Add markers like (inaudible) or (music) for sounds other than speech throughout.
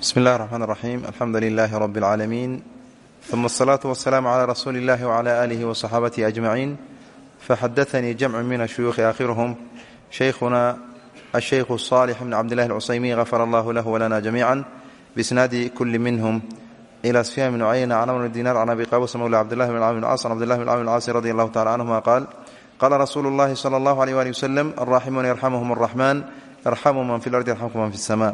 bsmi اllahi الرحman الرaxيim alxamdu lilahi rb اlcaalamiin ثuma الصlaaة والsلاam عlى rasuuli اllahi وعlى آlihi وصaxaabatihi أجmaciin faxadaثanii jamcu min الshuyuuخi aakhiruhm shaykhuna الshaykhu الصالح bn cabdillahi الcusaymiin غafar allah lah wlana jamiica bisnaadi kuli minhm ilى sfyan bn cuyayna can amr dinar can abi qabusa mawla cabdillahi bn cami cas can abdillahi bn cami caasi radi allahu tacala canhuma qaal qaala rasuulu اllahi slى اllah عlيه ali wslm alraaximuuna yarxamhm الraxman yarxamu man fi اlardi yarxamku man fi الsma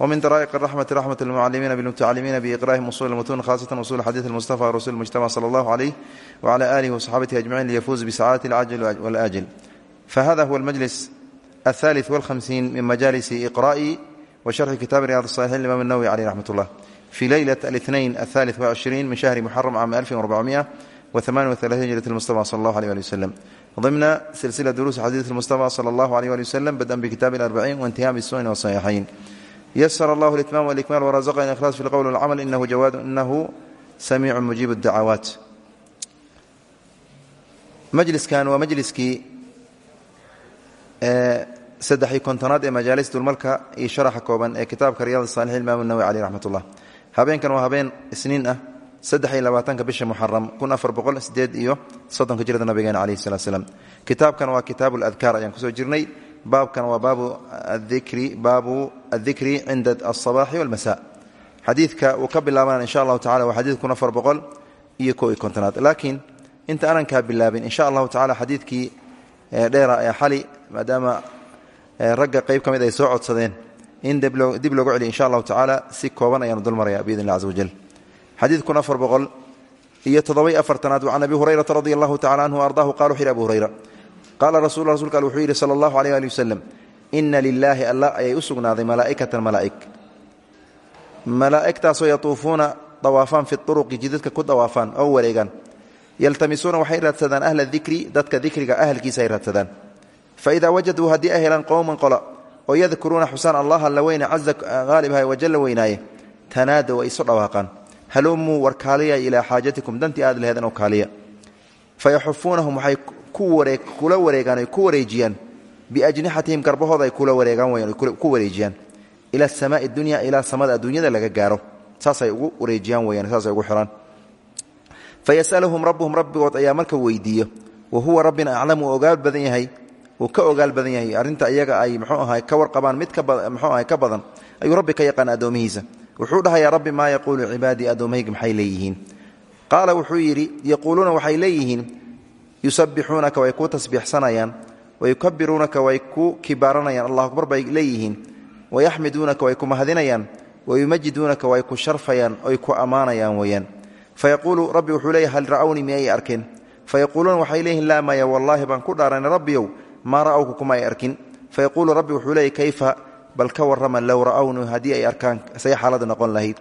wmin daraa'iq raxmati raxmat lmucalimiina bilmutacalimiina biiqraa'ihim usul lmutuun khasatan usul xadiid almustafa rasul mujtamac sala allahu calayh wcala aalihi wasaxaabatihi ajmaciin liyafuuzu bisacaadati alcajil walaajil fahada huwa almajlis alثالث والخمسين من مجالس إقراء وشرح كتاب رياض الصالحين الإمام النووي عليه رحمة الله في ليلة الاثنين الثالث والعشرين من شهر محرم عام 1438 هجرة المصطفى صلى الله عليه وسلم ضمن سلسلة دروس حديث المصطفى صلى الله عليه وسلم بدءا بكتاب الأربعين وانتهاء بالسنن والصحيحين ysr allah اitmaam wاlkmaal wrazqna ikhlaas fi اlqwl wاlcamal inahu jawaad inahu samiicu mujiib اdacawaat majliskan waa majliskii saddexii kontonaad ee majaalis dulmalka iyo sharaxa kooban ee kitaabka riyad الصaalixin imaam الnawi caleyh raxmat اllah habeenkan waa habeen isniin ah saddex iyo labaatanka bisha muxaram kun afar boqol sideed iyo soddonka jirada nabigeena caleyh الslat slam kitaabkan waa kitaab اladkaar ayaan kusoo jirnay baabkan waa baabu adikri cinda aلصabaxi wاlmasa xadiidka uu ka bilaabana insha allahu tacala waa xadiid kun afar boqol iyo ko iyo kontonaad laakiin inta aanan kaa bilaabin insha allahu tacala xadiidkii dheera ee xali maadaama ragga qeyb ka mid ay soo codsadeen in dib loogu celiyo insha allahu tacaala si kooban ayaanu dul maraya biidn اllah caza wajal xadiid kun afar boqol iyo toddobai afartanaad can abi hurayrata radi allahu tacala canhu ardaahu qala wuxu yhi abu hurayra qaala rasul rasulka al wuxuu yidhi sala allahu aleyh ali wasalam ina lilaahi alla ayay u sugnaaday malaa'ikatan malaa'ig malaa'igtaasoo yatuufuuna dawaafaan fi turuqi jidadka ku dawaafaan oo wareegaan. Yaltamisuuna waxay raadsadaan ahla dikri dadka dikriga ahalkiisa ay raadsadaan. Fa idaa wajaduu haddii ay helaan qowman qola oo yadkuruuna xusaan allaha la weyne caza haalibha wajalla weynaaye tanaada way isu dhawaaqaan. Halumuu ilaa oo kaaliya. Waxay kula wareegaan ku wareejiyaan. Biajnixatihim garbahooda ay kula wareegaan weyaan ku wareejiyaan. Ila asamaai dunya ilaa samada adduunyada laga gaaro. Saasay ugu wareejiyaan weyaan saasay ugu xiraan. Fayasaluhum rabbuhum rabbigood ayaa marka weydiiyo wa huwa rabbina aclam uu ogaal badan yahay uu ka ogaal badan yahay arrinta iyaga ay mxuu ahay ka warqabaan mid mxuu ahay ka badan ayuu rabbi ka yaqaan addoomihiisa wuxuu dhahayaa rabbi maa yaquulu cibaadii addoommahayga maxay leeyihiin? Qaala wuxuu yidhi yaquuluuna waxay leeyihiin yusabixuunaka way ku tasbiixsanayaan wayukabiruunaka way ku kibaaranayaan allah akbar bay leeyihiin. Wayaxmiduunaka way ku mahadinayaan wayumajiduunaka way ku sharfayaan oy ku ammaanayaan weeyaan. Fayaquulu rabbi wuxuu leeyahy hal ra'wnii miyay arkeen fayaquuluuna waxay leeyihiin laa maya wallaahi baan ku dhaaranay rabbiyow maa ra'awku kuma ay arkin? Fayaquulu rabbi wuxuu kayfa? Bal ka warrama low ra'wnii haddii ay arkaan say xaalada noqon lahayd.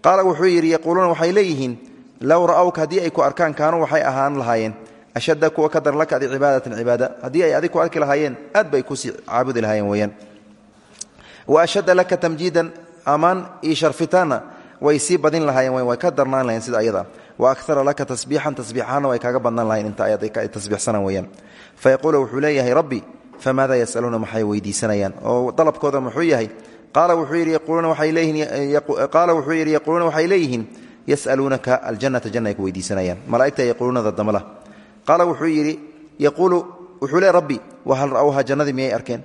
Qaala wuxuu yidhi yaquuluuna waxay leeyihiin low ra'awka haddii ay ku arkaan kaanuu waxay ahaan lahaayeen ashadda kuwa ka laka adi cibaadatan cibaada. Haddii ay adig arki lahaayeen aad bay ku sii caabudi lahaayeen weyaan wa ashadda laka tamjiidan ammaan iyo sharfitaanna way sii badin lahaayeen way ka darnaan lahayen sida ayada. Wa akara laka tasbiixan tasbiixaanna way kaaga badnaan lahayen inta ay tasbiixsanaan weyaan fayaquulu wuxuu leeyahay rabbi famaada yasaluuna? Maxay weydiisanayaan. Oo dalabkooda muxuu yahay qaala wuxuu yidhi yaquuluuna waxay leeyihiin yasaluunaka aljannata janna ay ku weydiisanayaan. Malaa'igta yaquuluunada damala qaala wuxuu yidhi yaquulu wuxuu le rabbi wahal ra'wha jannadii miyay arkeen?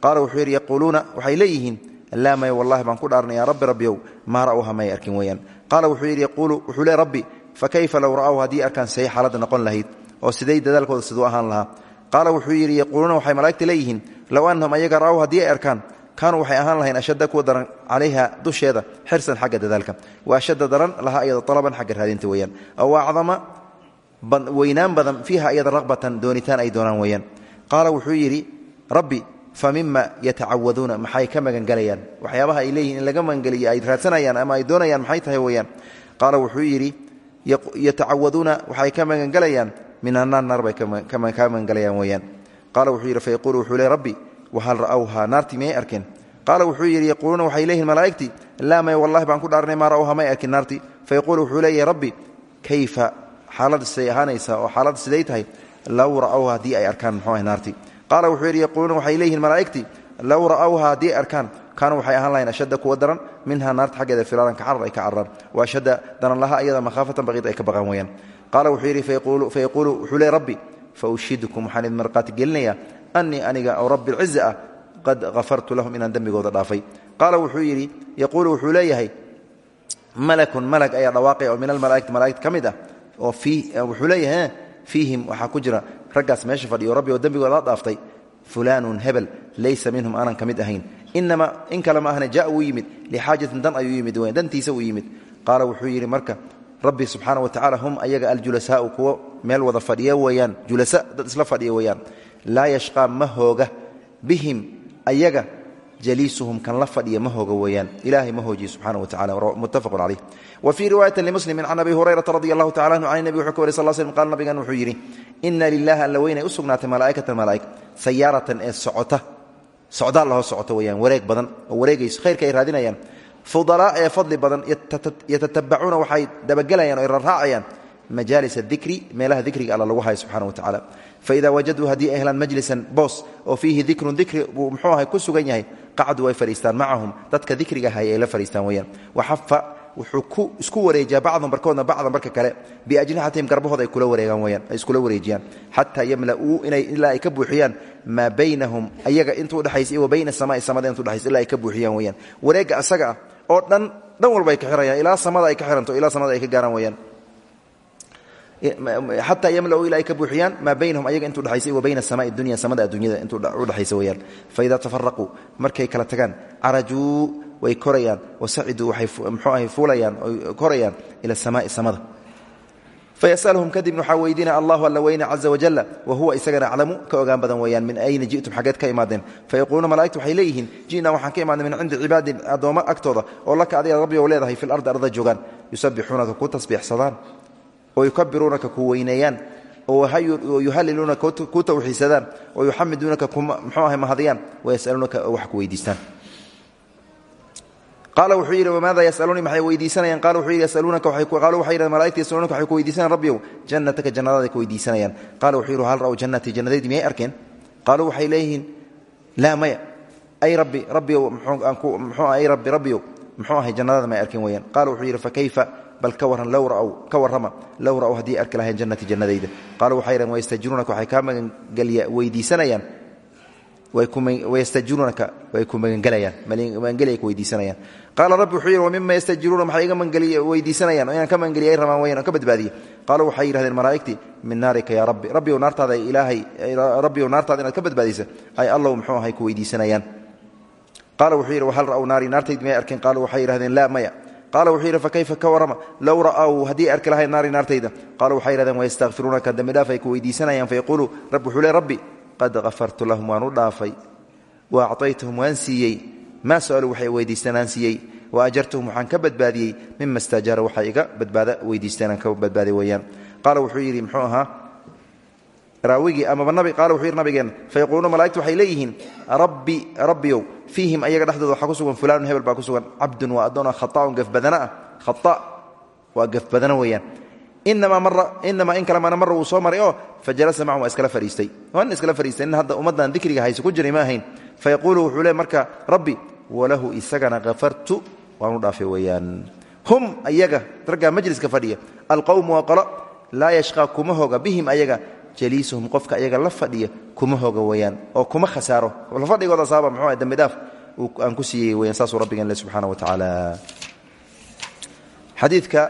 Qaala wuxuu yidhi yaquuluuna waxay leeyihiin laa may wallahi baan ku dhaarnay yaa rabbi rabbiyow maa ra'wha may arkin weeyaan. Qaala wuxuu yidhi yaquulu wuxuu le rabbi fa kayfa low ra'w haddii arkaan say xaaladda noqon lahayd oo siday dadaalkooda siduu ahaan lahaa? Qaala wuxuu yidhi yaquuluuna waxay malaa'igta leeyihiin low annahum ayaga ra'w haddii ay arkaan waxay ahaan lahayn ashadda kuwa daran calayha dusheeda xirsan xagga dadaalka wa ashadda daran lahaa iyada talaban xagga raadinta weeyaan. Aw acdama weynaan badan fiiha iyada raqbatan doonitaan ay doonaan weeyaan. Qaala wuxuu yidhi rabbi fa mima yatacawaduuna maxay ka magangelayaan waxyaabaha ay leeyihiin in laga magangeliyo ay raadsanayaan ama ay doonayaan maxay tahay weeyaan? Qaala wuxuu yidhi yatacawaduuna waxay ka magangelayaan min annaar naar bay ka magangelayaan weeyaan. Qaala wuxuu yidhi fayaquulu wuxuu le rabbi wahal ra'awhaa naartii miyay arkeen qaala wuxuu yidhi yaquuluuna waxay leeyihiin malaa'igtii laa may wallahi baan ku dhaarnay maa ra'awhaa may arkin naartii fayaquulu wuxuu leeyahay rabbi kayfa xaalada siday ahaanaysaa oo xaaladda siday tahay low ra'awha haddii ay arkaan muxuu ahay naartii qaala wuxuu yidhi yaquuluuna waxay leeyihiin malaa'igtii? Low ra'awha haddii arkaan kaanuu waxay ahaan lahayn ashadda kuwa daran minhaa naarta xaggeeda firaaran ka carar ay ka cararaan wa ashadda daran laha iyada makhaafatan baqiid ay ka baqaan weyaan qaala wuxuu yidhi fayaquulu wuxuu leey rabbi fa ushidukum waxaan idin marqaati gelinayaa annii aniga oo rabbi lciza ah qad hafartu lahum inaan dembigooda dhaafay. Qaala wuxuu yidhi yaquulu wuxuu malakun malag ayaa dhawaaqaya min almalaa'ikati malaa'igta ka mid ah oo wuxuu leeyahay fiihim waxaa ku jira raggaas meesha fadhiyo rabbi oo dembigooda dhaaftay fulaanun hebel laysa minhum aanan ka mid ahayn. Inama in kale ma ahna jaa wuu yimid lixaajatin dan ayuu yimid weyn dantiisa uu yimid. Qaala wuxuu yidhi marka rabbi subxaana wa tacala hum ayaga aljulasaau kuwo meel wada fadhiya weeyaan julasa dad isla fadhiya weeyaan laa yashqaa ma bihim ayaga jaliisuhum kan la fadhiya ma hooga weeyaan ilaahay ma hoojiye subxana wa tacala muttafaqun caleyh wa fii riwaayati limuslimin can abi hurayrata radi allahu anhu can nebi wuxuu ka wary sal slm qaala nabigan wuxuu yidhi ina lilahi alla weynay malaa'ikatan malaa'ig sayaaratan ee socota socdaal lahoo socota weyaan wareeg badan oo khayrka ay raadinayaan. Fudalaa ee fadli badan yatatabacuuna waxay dabagelayaan o ay rarraacayaan. Majaalis adikri meelaha dikriga alla lagu hayo wa tacala faida wajaduu haddii ay helaan majlisan boos oo fiihi dikrun dikri buu muxuu ahay ku sugan yahay. Qacduu ay fadhiistaan macahum dadka dikriga hay ay la fadhiistaan weyaan waxafa wuxuu ku isku wareejiyaa bacdum barkoodna bacdan barka kale. Biajnixatihim garbahooda ay kula wareegaan weyaan ay iskula wareejiyaan. Xataa yamla'uu inay ilaa ay ka buuxiyaan. Maa baynahum ayaga intu udhexaysa iyo wa bayna samaai samada intu udhexaysa ilaa ay ka buuxiyaan weyaan wareegga asaga ah oo dhan xataa yamlau ilaa ay ka buuxiyaan maa baynahum ayaga intu udhexaysa wa bayna samaai dunya samada adduunyada intu udhexaysa weyaan faidaa tafaraquu markay kala tagaan carajuu way korayaan wasaciduu waxay mxuu ahay fuulayaan oy korayaan ila samaai samada. Fayasalhum kadibna waxaa weydiina allahu alla weyne caza wajalla wa huwa isagana aclamu ka ogaan badan weeyaan min ayna ji'tum xaggeed ka imaadeen. Fayaquuluuna malaigtu waxay leeyihiin ji'naa waxaan ka imaadnay min cindi cibaadin addoommo agtooda oo laka adiga rabbi ou leedahay fi lardi arda joogaan. Yusabbixuunaka ku tasbiixsadaan oo yukabiruunaka ku weyneeyaan oo yuhaliluunaka ku tawxiisadaan oo yuxamiduunaka mxuu ahay mahadiyaan wayasaluunaka wax ku weydiistaan. Qaala wuxuu yidhi wamaada yasaluunii? Maxay weydiisanayaan? Qaala wuxuu yidhi yasaluunaka qaaluu waxay yidhahdeen malaigta yasaluunaka waxay ku weydiisanayaan rabbiyow jannataka jannadaday ku weydiisanayaan. Qaala wuxuu yidhi hal ra'w jannatii jannadaydii miyay arkeen? Qaaluu waxay leeyihiin laa maya. Ay rabbi rabbiyow muxuu ay rabbi rabbiyow muxuu ahay jannadada may arkeen weeyaan. Qaala wuxuu yidhi fakayfa bal ka waran ka warrama low ra'w haddii arki lahayn jannati jannadayda. Qaala waxay yidhahdeen wayastajiruunaka waxay kaa magangelya weydiisanayaan. Waystajiruunaka way ku magangelayaan. Magangelya ku weydiisanayaan. Qaala rabbi wuxuu yidhi wamima yastajiruuna maxay iga weydiisanayaan. Oo inaan ka magangeliyay rabaan wayaan oo ka badbaadiye qaala waxay yidhahdeen malaa'igtii min naarika yaa rabbi. Rabbiyow naartaada ilaahay rabbiyow naartaada inaad ka badbaadisa ay allow muxuu ahay ku weydiisanayaan. Qaala wuxuu yidhi wahal ra'w naari naartayd miyay arkeen qaalu waxay yidhahdeen laa maya qaala wuxuu yidhi fakayfa ka warrama low ra'w haddii arki lahayn naari naartayda. Qaala waxay yidhahdeen wayastakfiruunaka dembi dhaaf ay ku weydiisanayaan fayaquulu rabbi wuxuu le rabbi qad kafartu lahum waan u dhaafay. Wa acطaytuhum waan siiyey. Maa su'alu waxay weydiisteen aan siiyey. Wa ajartuhum waxaan ka badbaadiyey. Mima stajaara waxay iga badbaada weydiisteen aan ka badbaaday weeyaan. Qaala wuxuu yidhi muxuu ahaa raawigii amaba nabi qaala wuxuu yidhi nabigeen fayaquuluuna malaigtu waxay leeyihiin rabbi rabbiyow fiihim ayaga dhexdooda waxaa ku sugan fulaanun hebel baa ku sugan cabdun waa addoona khata'un gafbadana ah khata waa gafbadana weeyaan. Inamaa in kale mana mara wuu soo maray oo fajalasa macum waa iskala fadhiistay waana iskala fadhiistay nin hadda ummaddan dikriga hayse ku jiray ma ahayn. Fayaquulu wuxuu le marka rabbi walahu isagana kafartu waan u dhaafay weeyaan. Hum ayaga raggaa majliska fadhiya alqowmu waa qolo laa yashqaa kuma hoga bihim ayaga jaliisuhum qofka ayaga la fadhiya kuma hoga weeyaan oo kuma khasaaro. Fadhigooda saaba muxuu dembi dhaaf aan ku siiyey weyaan saasuu rabbigan le subxaana wa tacaala xadiidka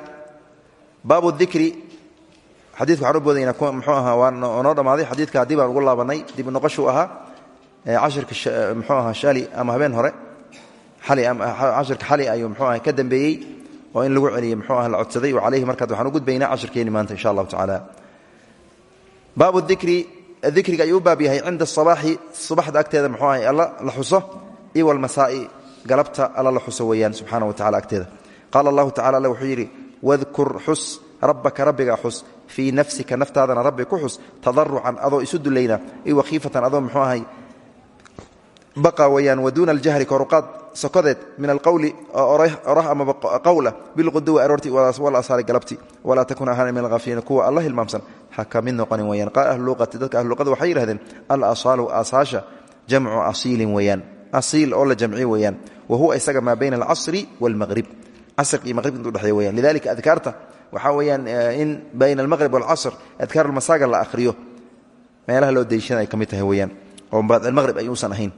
baabu dikri xadidka waxaan u boodaynaa mxuu ahaa waa noo dhammaaday xadiidka haddii baan ugu laabanay dib noqoshuu ahaa cashirka mxuu ahaa shali ama habeen hore. Cashirka xali ayuu mxuu aha ka dambeeyey oo in lagu celiyey mxuu ah la codsaday wa calayhi markaad waxaan u gudbaynaa cashirkeeni maanta insha allahu tacaala baabu dikri dikriga ayuu u baab yahay cinda asabaaxi subaxda agteeda mxuu ahay alla la xuso iyo walmasaa'i galabta alla la xuso weeyaan subxaana wa tacala agteeda. Qaala allahu tacala alle wuxuu yidhi wadkur xus rabbaka rabbiga xus fii nafsika naftaadana rabbi ku xus tadarucan adoo isu dulayna iyo wakhiifatan adoo muxuu ahay baqa weyaan waduuna aljahri koruqaad sokodeed min alqowli orah amaba qowla bilquduwi aroorti walasaari galabti walaa takun ahaana ha ka mid noqonin weyaan qaal ahluuqati dadka ahluuqada waxay yidhahdeen al asaalu aasaasha jamcu asiilin weeyaan. Asiil oo la jamci weeyaan. Wa huwa isaga maa bayna alcasri waalmaqrib casrka iyo maqribka intu dhexeeya weyaan lidalika adkaarta waxaa weeyaan in bayna almaqrib waalcasr adkaar almasaaga la akhriyo. Meelaha loo dayshana ay ka tahay weyaan oo bacdalmaqrib ayuusan ahayn.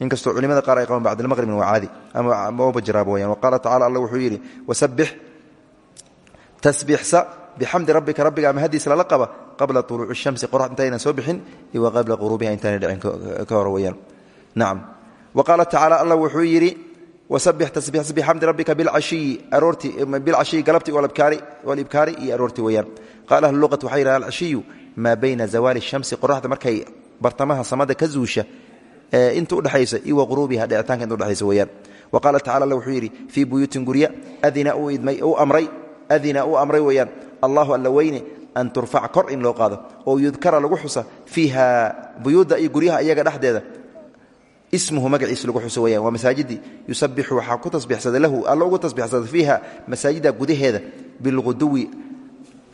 Inkastoo culimada qaar ay qabaan bacdalmaqribna waa caadi. Amaba jiraaba weyaan wa qaala tacala alla wuxuu yidhi wasabbix tasbiixsa bixamdi rabbika rabbiga ama hadiis lala qaba qabla uluuci shamsi qorax intaynan soo bixin iyo qabla quruubiha intaanay dhicin ka hor weyaan nacam wa qaala tacala alla wuxuu yidhi wasabbix tasbiixsa bixamdi rabbika bilcashiyi aroorti bilcashiyi galabti walibkaari iyo aroorti weyaan qaala ahlu luqati waxay yidhaha alcashiyu maa bayna zawaali shamsi qoraxda markay bartamaha samada ka zuusha inta udhexaysa iyo wa quruubiha dhicitaanka inta udhexaysa weyaan wa qaala tacala alla wuxuu yidhi fii buyuutin gurya adina uu idmay uu amray adina uu amray weeyaan allahu alla weyne an turfac kor in loo qaado oo yudkara lagu xusa fiiha buyuudda iyo guryaha iyaga dhexdeeda. Ismuhu magaciis lagu xuso weyaan waa masaajidii yusabixu waxaa ku tasbiixsada lahu alla ugu tasbiixsada fiiha masaajida gudaheeda bilquduwi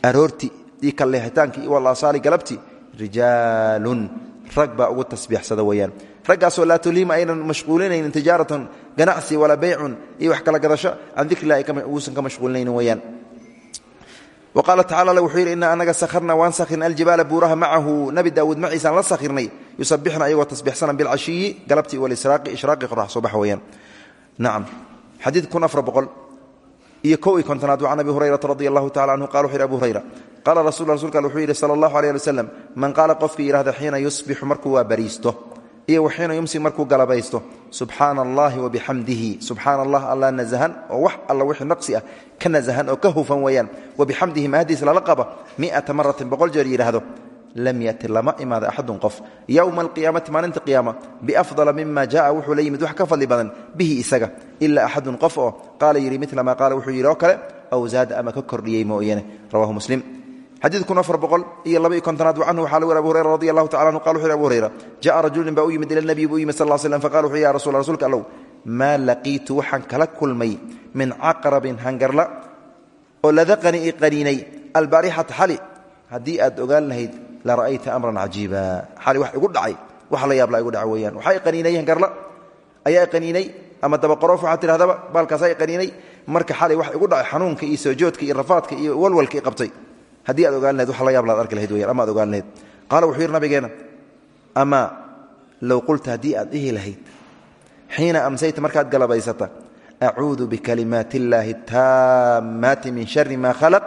aroorti iyo kalleehitaankii walaasaali galabti rijaalun. Rag baa ugu tasbiixsada weyaan raggaasoo laa tulhima aynan mashquulinaynin tijaaratan ganacsi walaa beycun iyo wax kala gadasho can dikrilahi uusan ka mashquulinaynin weyaan qaala tacala alle wuxuu yidhi inaa anaga sakharna waan sakhirnay aljibaala buuraha macahu. Nabi daawuud maciisaan la sakhirnay yusabixna ayagoo tasbiixsana bilcashiyi galabti walisraaqi ishraaqi qorax soo baxa weyaan nacam xadiid kun afar boqol iyo kow iyo kontonaad waa can abi hurayrata radi allahu tacala canhu qala wuxu yhi abu hurayra qaala rasul rasulka wuxuu yidhi sala allahu aleh ali wasalam man qaala qofkii yidhahda xiina yusbixu markuu waa bariisto iyo waxiina yumsi markuu galabaysto subxaana allahi wabixamdihi subxaana allah alla nasahan oo wax alla wixii naqsi ah ka nasahan oo ka hufan weeyaan. Wabixamdihi mahadiis lala qaba miata maratin boqol jeer yidhaahdo. Lam yati lama imaada axadun qof. Yowma alqiyaamati maalinta qiyaama biafdala mima ja'a wuxuu la yimid wax ka fadli badan bihi isaga ilaa axadun qof oo qaala yidhi mila maa qaala wuxuu yidhi oo kale aw zaada ama ka kordhiyey mooyane. Rawahu muslim xadiid kun afar boqol iyo laba iyo kontonaad canhu waxaa lagu yhi abu hurayra radi allahu tacala anhu qala wuxu yhi abu hurayra ja'a rajulin baa u yimid ila nabiy buu yimid sal slam faqala wuxu ya rasul rsulka allow maa laqiitu waxaan kala kulmay min caqrabin hangarla oo ladaqanii i qaniinay albaarixata xali haddii aad ogaan lahayd la ra'ayta amran cajiiba. Xali wax igu dhacay wax la yaabla igu dhaca weeyaan. Waxaa i qaniinay hangarla ayaa i qaniinay ama dabaqoroof waxaad tidhahdaba baalkaasaa i qaniinay. Marka xali wax igu dhacay xanuunka iyo soojoodka iyo rafaadka iyo walwalka i qabtay haddii aad ogaan lahed wax la yaab laad arki lahayd weyan ama ad ogaan lahayd. Qaala wuxuu yidhi nabigeena amaa low qulta haddii aad dhihi lahayd xiina amsayta markaad galabaysata acuudu bikalimaati illaahi taammaati min shari maa khalaq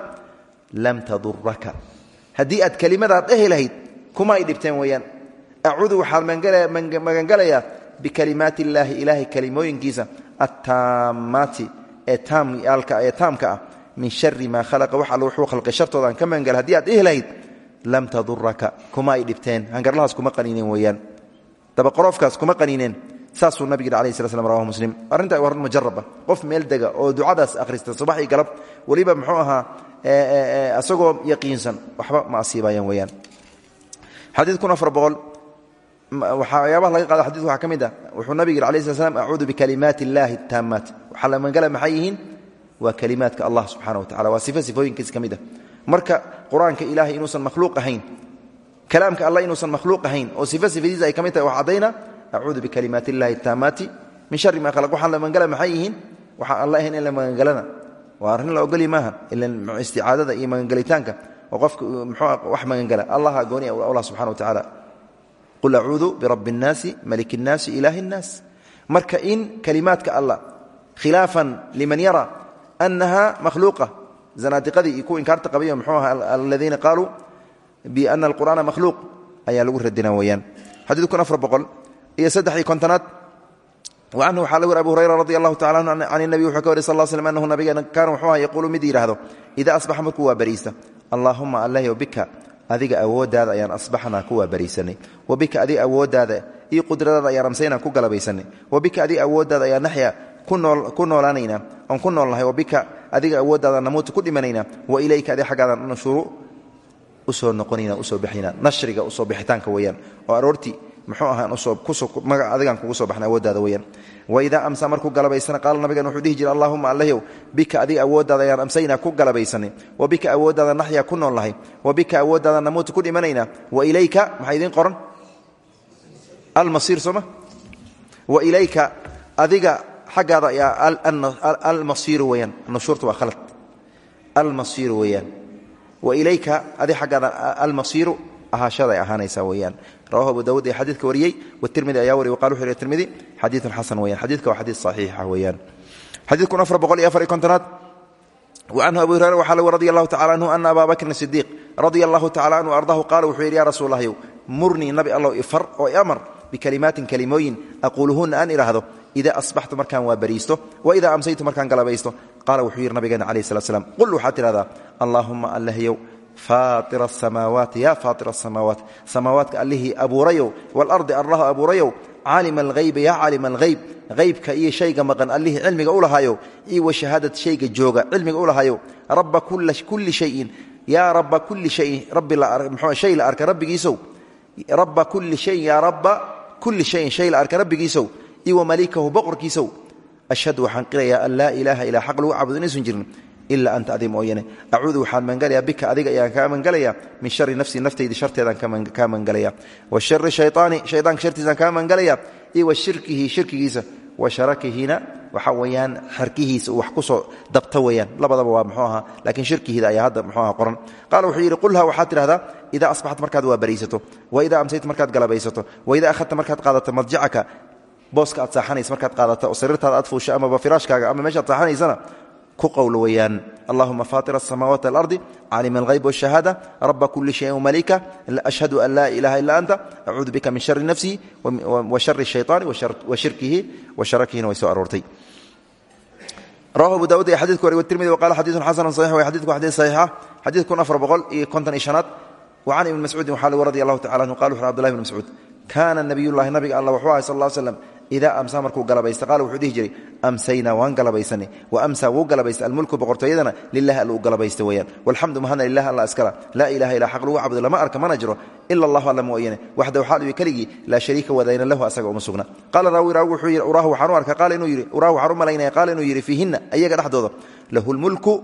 lam taduraka haddii aad kelimadaad dhehi lahayd kuma ay dhibteen weeyaan. Acuudu waxaad magangalayaa bikalimaati illaahi ilaahay kelimooyinkiisa attaammaati ee taamka ah min shari maa khalaqa wax alla wuxuu khalqay shartoodaan ka magangala haddii aad dhihi lahayd lam taduraka kuma ay dhibteen. Hangarlahaas kuma qaniineen weeyaan. Dabaqoroofkaas kuma qaniineen saasuu nabig yidhi alayh sla slam rawahu muslim. Arrintaa waa arrin mujaraba qof meel dega oo ducadaas akhrista subax iyo galab weliba muxuu ahaa asagoo yaqiinsan. Waxba ma asiibayaan weeyaan. Xadiid kun afar boqol. Waxyaabaha laga qaada xadidka waxaa ka mid ah. Wuxuu nabig yidhi alayh sla slam acuudu bikalimaati illaahi taamaat waxaa la magangala maxay yihiin waa kalimaadka allah subxana wa tacala waa sifo sifooyinkiis ka mid ah. Marka qur'aanka ilaahay inuusan makhluuq ahayn kalaamka allah inuusan makhluuq ahayn oo sifo sifadiisa ay ka mid tahay wax caddayna acuudu bikalimaat illahi ataamaati min shari maa khalaq. Waxaan la magangala maxay yihiin? Waxaan alla ahayn in la magangalana waa arrin la ogolyi maaha ilan isticaadada iyo magangelitaanka oo qofka muxuua ah, wax magangala allah agooni ah, allah subxana wa tacaala qul acuudu birabbi innaasi maliki innaasi ilaahi innaas marka in kalimaadka allah khilaafan liman yara anaha makhluuqa zanaadiqadii iyo kuwa inkaarta qabayo mxuu aha aladiina qaaluu biana alqur'aana makhluuq ayaa lagu radina weeyaan xadiid kun afar boqol iyo saddex iyo kontonaad wa canhu waxaa lagu wari abu hurayra radi allahu tacala anhu can الnabi wuxuu ka wari sal slm anahu nabigeena kaana wuxuu aha yaquulu mid yidhaahdo ida asbaxa markuu waa bariista allaahuma allahyo bika adiga awooddaada ayaan asbaxnaa ku waa bariisanay wa bika adiga awooddaada iyo qudradaada ayaan amsaynaa ku galabaysanay wa bika adiga awooddaada ayaan naxya ku noolaanaynaa oon ku noolnahay wabika adiga awooddaada namuuta ku dhimanaynaa wa ilayka adiga xaggaadan nushuru u soo noqonayna u soo baxaynaa nashriga u soo bixitaanka weeyaan oo aroortii muxuu ahaan usoomaga adigaan kugu soo baxna awooddaada weeyaan. Waidaa amsa markuu galabaysana qaala nabigan wuxuu dhihi jira allahuma allahyow bika adiga awooddaada ayaan amsaynaa ku galabaysanay wa bika awooddaada naxyaa ku noolnahay wa bika awooddaada namuuta ku dhimanaynaa wa ilayka maxaa idiin qoran? Almasiir sooma wa ilayka adiga xaggaada ayaa almasiiru weyaan nushuurta waa khalad. Almasiiru weeyaan. Wa ilayka adig xaggaada almasiiru ahaashaday ahaanaysaa weeyaan. Rawahu abu dawud ee xadiidka wariyey watirmidi ayaa wariy waqal wuxu yhi tirmidi xadiidun xasan weyan xadidka waa xadiid saxiixa weeyaan. Xadiidkun afar boqol iyo afar iyo kontonaad. Wacanhu abu hurera waxaa lg radi allahu tacala anhu ana abaa bakrin sidiiq radia allahu tacala anhu ardaahu qaala wuxuu yidhi ya rasuul lahyow murnii nabi allow ifar oo iamar bikalimaatin kelimooyin aquuluhunna aan idhaahdo ida asbaxtu markaan waa bariisto waida amsaytu markaan galabaysto qaala wuxuu yidhi nabigeena calayh slat slam qul waxaad tidhahdaa allaahuma allahyow faaira asamaawaati ya faaira asamaawaat samaawaadka allihii abuurayow waalardi allahu abuurayow caalima alhayba yaa caalima alhayb haybka iyo shayga maqan allihii cilmiga u lahaayo iyo washahaadad shayga jooga cilmiga u lahaayo rabba kulli shayin yaa rabba kulli shayin rabishay la arka rabbigiisow rabba kulli shayin yaa rabba kulli shayin shay la arka rabbigiisow iyo wamalikahu boqorkiisow. Ashhadu waxaan qirayaa an laa ilaaha ilaa xaq lagu caabudo inaysan jirin ilaa anta adi mooyane. Acuudu waxaan mangalayaa bika adiga ayaan kaa mangalayaa. Min shari nafsii naftaydi sharteedaan kaa mangalaya wa shari shayaani shaydaanka shartiisaan kaa mangalaya iyo wa shirkihi shirkigiisa. Wa sharakihina waxa weeyaan xarkihiisa uu wax ku soo dabta weeyaan. Labadaba waa muxuu ahaa laakiin shirkihiida ayaa hadda muxuu aha qoran. Qaala wuxuu yidhi qulha waxaad tidhahdaa idaa asbaxat markaad waa bariisato wa idaa amsayta markaad galabaysato wa idaa akhadta markaad qaadato madjacaka booska aad saaanaysa markaad aadata oo sariirtaada aad fuusha amaba firaashkaaga ama meeshaad saaanaysana ku qowlo weyaan allahuma faatir asamaawaati alardi caalim alhayb washahaada raba kuli shayin malika ashhadu an laa ilaha ila anta acuudu bika min shari nafsihi wa shari shayطaani wa shirkihi wa sharakihina way soo aroortay. Rawahu abu daawud iyo xadidku wari tirmidi wa qaala xadiidun xasanun saxiix way xadidku xadiid saxiixa xadiidkun afar boqol iyo konton iyo shanaad. Wa can ibni mascuudin waxaa lagu radi allahu tacala anhu qal wuxu abdullahi ibn mascuud kaana nabiyullahi nabiga allah idaa amsaa markuu galabaysta qaala wuxuu dhihi jiray amsaynaa waan galabaysani wa amsaa wuu galabaysta almulku boqortooyadana lilahi alla u galabaysta weeyaan walxamdu mahadna lilah alla iskala laa ilaha ilaa xaq lagu caabudo lama arka mana jiro ila allahu alla mooyane waxdahu xaal uyi keligii laa shariika wadayna lahu asaga uma sugna qaala raawi raawi wuxuu yidhi uraahu waxaan u arka qaala inuu yidhi uraahu waxaan u malaynaya qaala inuu yidhi fiihinna ayaga dhexdooda lahu lmulku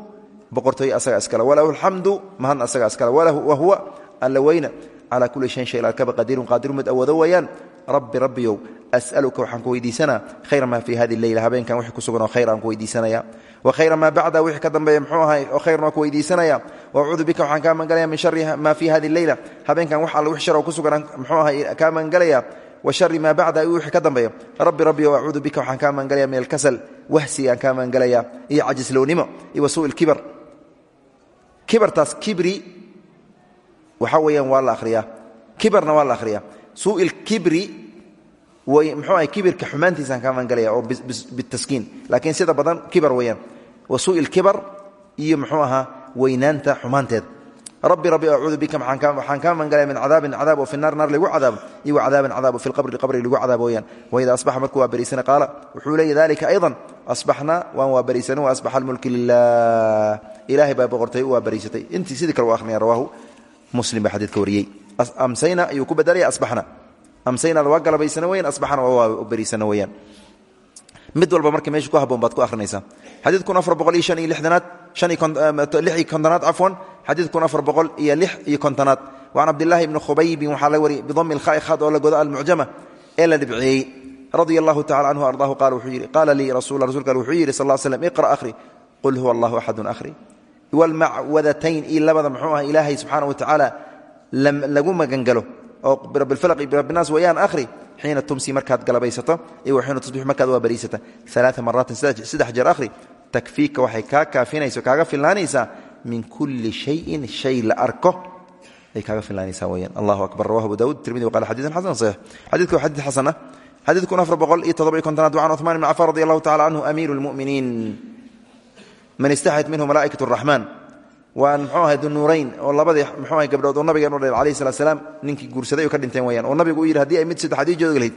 boqortooye asaga iskala walahu alxamdu mahadna asaga iskala wa huwa alla weyna calaa kulli shayin shay arkaba qadiirun qaadirun mid awoodo weeyaan rabbi rabbiyow as'aluka waxaan ku weydiisanaa khayra maa fii hadi leyla habeenkan wixii ku sugan oo khayr aan ku weydiisanaya. Wa khayra maa bacda wixii ka dambeeya muxuu ahay oo khayrna waan ku weydiisanaya. Wa acuudu bika waxaan kaa mangalaya min shari maa fii hadi leyla habeenkan wax alla wix shar oo ku sugan muxuu ahay kaa mangalaya. Wa shari maa bacda wixii ka dambeeya. Rabbi rabbiyow acuudu bika waxaan kaa mangalaya min alkasal. Wahsi aan kaa mangalaya. Iyo cajislownimo iyo wa suu ilkibar kibartaas kibri waxaa weeyaan waa la akhriyaa. Kibarna waa la akhriyaa way muxuu ahay kibirka xumaantiisaan kaa maangalaya oo bitaskiin. Laakiin sida badan kibar weeyaan. Wa suu'il kibar iyo muxuu ahaa weynaanta xumaanteeda rabbi rabbi acuudu bika waxaan kaa maangalaya min cadaabin cadaab oo fi naar naar lagu cadaabo iyo wa cadaabin cadaab oo fi lqabri qabri lagu cadaabo weeyaan. Waida asbaxa markuu waa bariisana qaala wuxuu leeya dalika aydan asbaxnaa waan waa bariisana wa asbaxa almulki lilah ilaahay baa boqortay u waa bariisatay intii sidii kale u akhrinaya rawaahu muslim baa xadiidka wariyey amsayna ayuu ku bedelaya asbaxna. Amsaynada waa galabaysana weyaan asbaxna waa beriisana weyaan mid walba marka meesha ku haboon baad ku akhrinaysaa. Xadiid kun afar boqol iyo shan iyo lixdanaad lix iyo kontonaad cafwan afar boqol iyo lix iyo kontonaad. Wacan cabdillahi ibni khubaybin waxaa laga wariyay bidami lkhaai khad oo la godo almucjama ee la dhibceeyey radia allahu tacala canhu ardaahu qaala wuxuu yidhi qaala lii rasul rasulka wuxuu yidhi sal slam iqra akhri. Qul huwa wa lagu magangalo. Oo birabbilfalaq iyo birabbinaas weeyaan akhri xiina tumsi markaad galabaysato iyo wa xiina tusbix markaad waa bariisata alaaa maraatin saddex jeer akhri. Takfiika waxay kaa kaafinaysa kaaga filnaanaysaa min kulli shayin shay la arko. Ay kaaga filnaanaysaa weyaan allahu akbar. Rawahu abu dawud tirmidi waqala xadiidan xasan saxiix. Xadiidku waa xadiid xasan ah xadiid kun afar boqol iyo toddoba iyo kontonaad wacan cuثmaan ibn cafaan radi allahu tacala canhu amiiru lmu'miniin man istaxyat minhu malaa'ikat raxmaan waan mxuu ahay dunuurayn oo labadii mxuu ahay gabdhood oo nabigeen u dhal alayh salat slaam ninkii guursaday ka dhinteen weyaan oo nabigu u yidhi haddii ay mid saddexaad ii joogi lahayd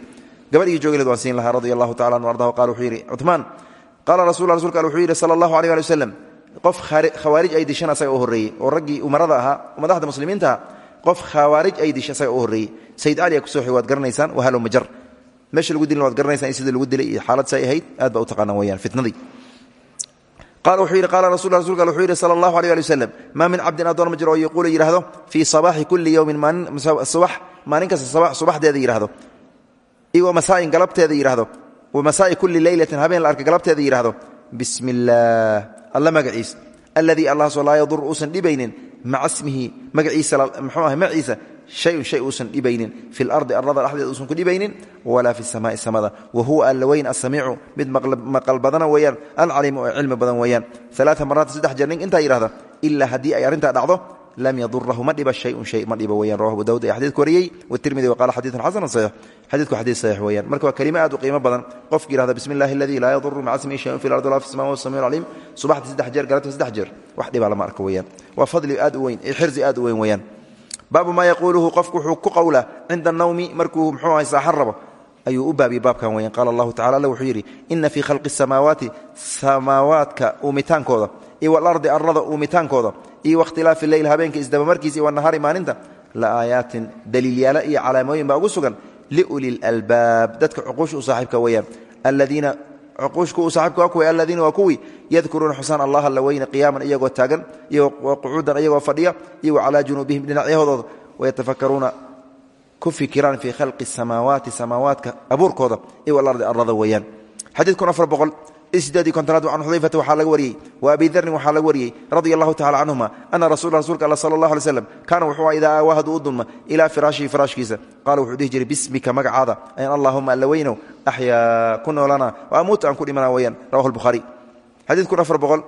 gabadh ii joogi lahayd waan siin lahaa. Radia allahu tacala anhu ardahu qala wuxuu yidhi cuثmaan qaala rasul rasulka wuxuu yidhi sala allahu alيh ali qof khawaarij ay dishan asaga u horreeyey oo raggii umarada ahaa madaxda muslimiinta qof khawaarij ay disha asaga u horreeyey. Sayid cali aa ku soo xig waad garanaysaan wahalo majar. Meesha lagu dilin waad garanaysaan in lagu dilay xaalad ahayd aad baa u taqaanaan weyaan fitnadii qala wuxuu yidhi qala rasul rasulka wuxuu yidhi sala allahu alيh ali waslem maa min cabdin addoon ma jiro oo yaquulu yidhahdo fii sabaaxi kulli yowmin maalin maalin kasta subaxdeeda yidhahdo iyo wamasaain galabteeda yidhahdo wamasaai kulli leylatin habeen la arka galabteeda yidhahdo bismi illaah alla magaciis. Alladii allahasoo laa yadur uusan dhibaynin maca smihi magaciisa mxuu ah maciisa shayun shay uusan dhibaynin fi lardi arlada dhexdeeda uusan ku dhibaynin walaa fi samaai samada wa huwa alla weyn asamiicu mid maqal badana weeyaan alcaliimu oo cilmi badan weeyaan alaaa maraat saddex jeer nin intaa yidhahda ilaa haddii ay arrintaa dhacdo lam yadurahu ma dhiba shayun shay ma dhiba weyan rawahu abu dawud ee xadidku wariyey watirmidi wa qala xadiidun xasanun saxiix xadiidku xadiid saxiix weeyaan marka waa kelimo aad u qiimo badan qofki yihahda bismi illahi aladii laa yaduru maca smihi shayun fi lardi walaa fi sama wa samiu caliim subaxdii saddex jeer galabtii saddex jeer wax dhibaa lama arko weeyaan waa fadli aad u weyn xirzi aad u weyn weeyaan baabu maa yaquuluhu qofku wuxuu ku qowlaa cinda anawmi markuu muxuu ahay saaxan rabo ayuu u baabiyey baabkan weyan qaala allahu tacala alla wuxuu yidhi ina fii khalqi samaawaati samaawaadka uumitaankooda iyo walardi arlada uumitaankooda iyo wakhtilaafi leyl habeenka isdabamarkiisa iyo wanahaari maalinta la aayaatin daliilyaala iyo calaamooyin baa ugu sugan liuli lalbaab dadka cuquusha u cuquushka u saaxibka waa kuwi aladiina waa kuwii yadkuruuna xusaan allaha la weyne qiyaaman iyagoo taagan qucuudan iyagoo fadhiya iyo calaa junuubihim dhinacyahooda. Wayatafakaruuna ku fikiraan fii khalqi samaawaati samaawaadka abuurkooda iyo alardi arlada weeyaan. Xadiidkun afar boqol isdeedii kontonaad can xudayfata waxaa laga wariyey wa abi darin waxaa laga wariyey radia allahu tacala canhuma ana rasula rsulka alla sala allah alay slam kaana wuxuu a idaa aawaa hadduu u dulma ilaa firaashihi firaashkiisa qaala wuxuu dhihi jiray bismika magacaada ayan allahuma alla weynow axyaa ku noolana wa amuut aan ku dhimana weeyaan rawahu lbukhaari xadiidkun afar boqol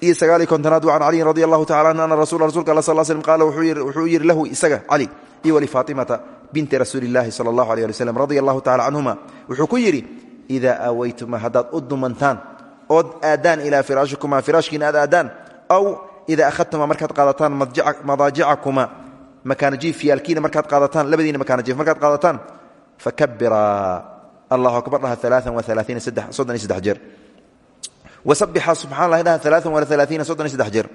iyo sagaaliy kontonaad can caliyin radi allahu tacala anhu ana rasula rsulka alla sal slm qaala wuxuu yidhi lahu isaga cali iyo walifaatimata binti rasuuli illahi sala allahu aleh ali wslam radia allahu tacala canhuma wuxuu ku yidhi idaa aawaytuma haddaad u dumantaan ood aadaan ilaa firaashikuma firaashkiina aad aadaan aw idaa akhadtuma markaad qaadataan madaajicakuma makaanajiifyaalkiina markaad qaadataan labadiina makaanajiif markaad qaadataan fakabiraa allahu akbar dhaha alaaan waalaaiina soddon iyo saddex jeer wasabixa subxana allahi dhaha alaaan waalaaiina soddon iyo saddex jeer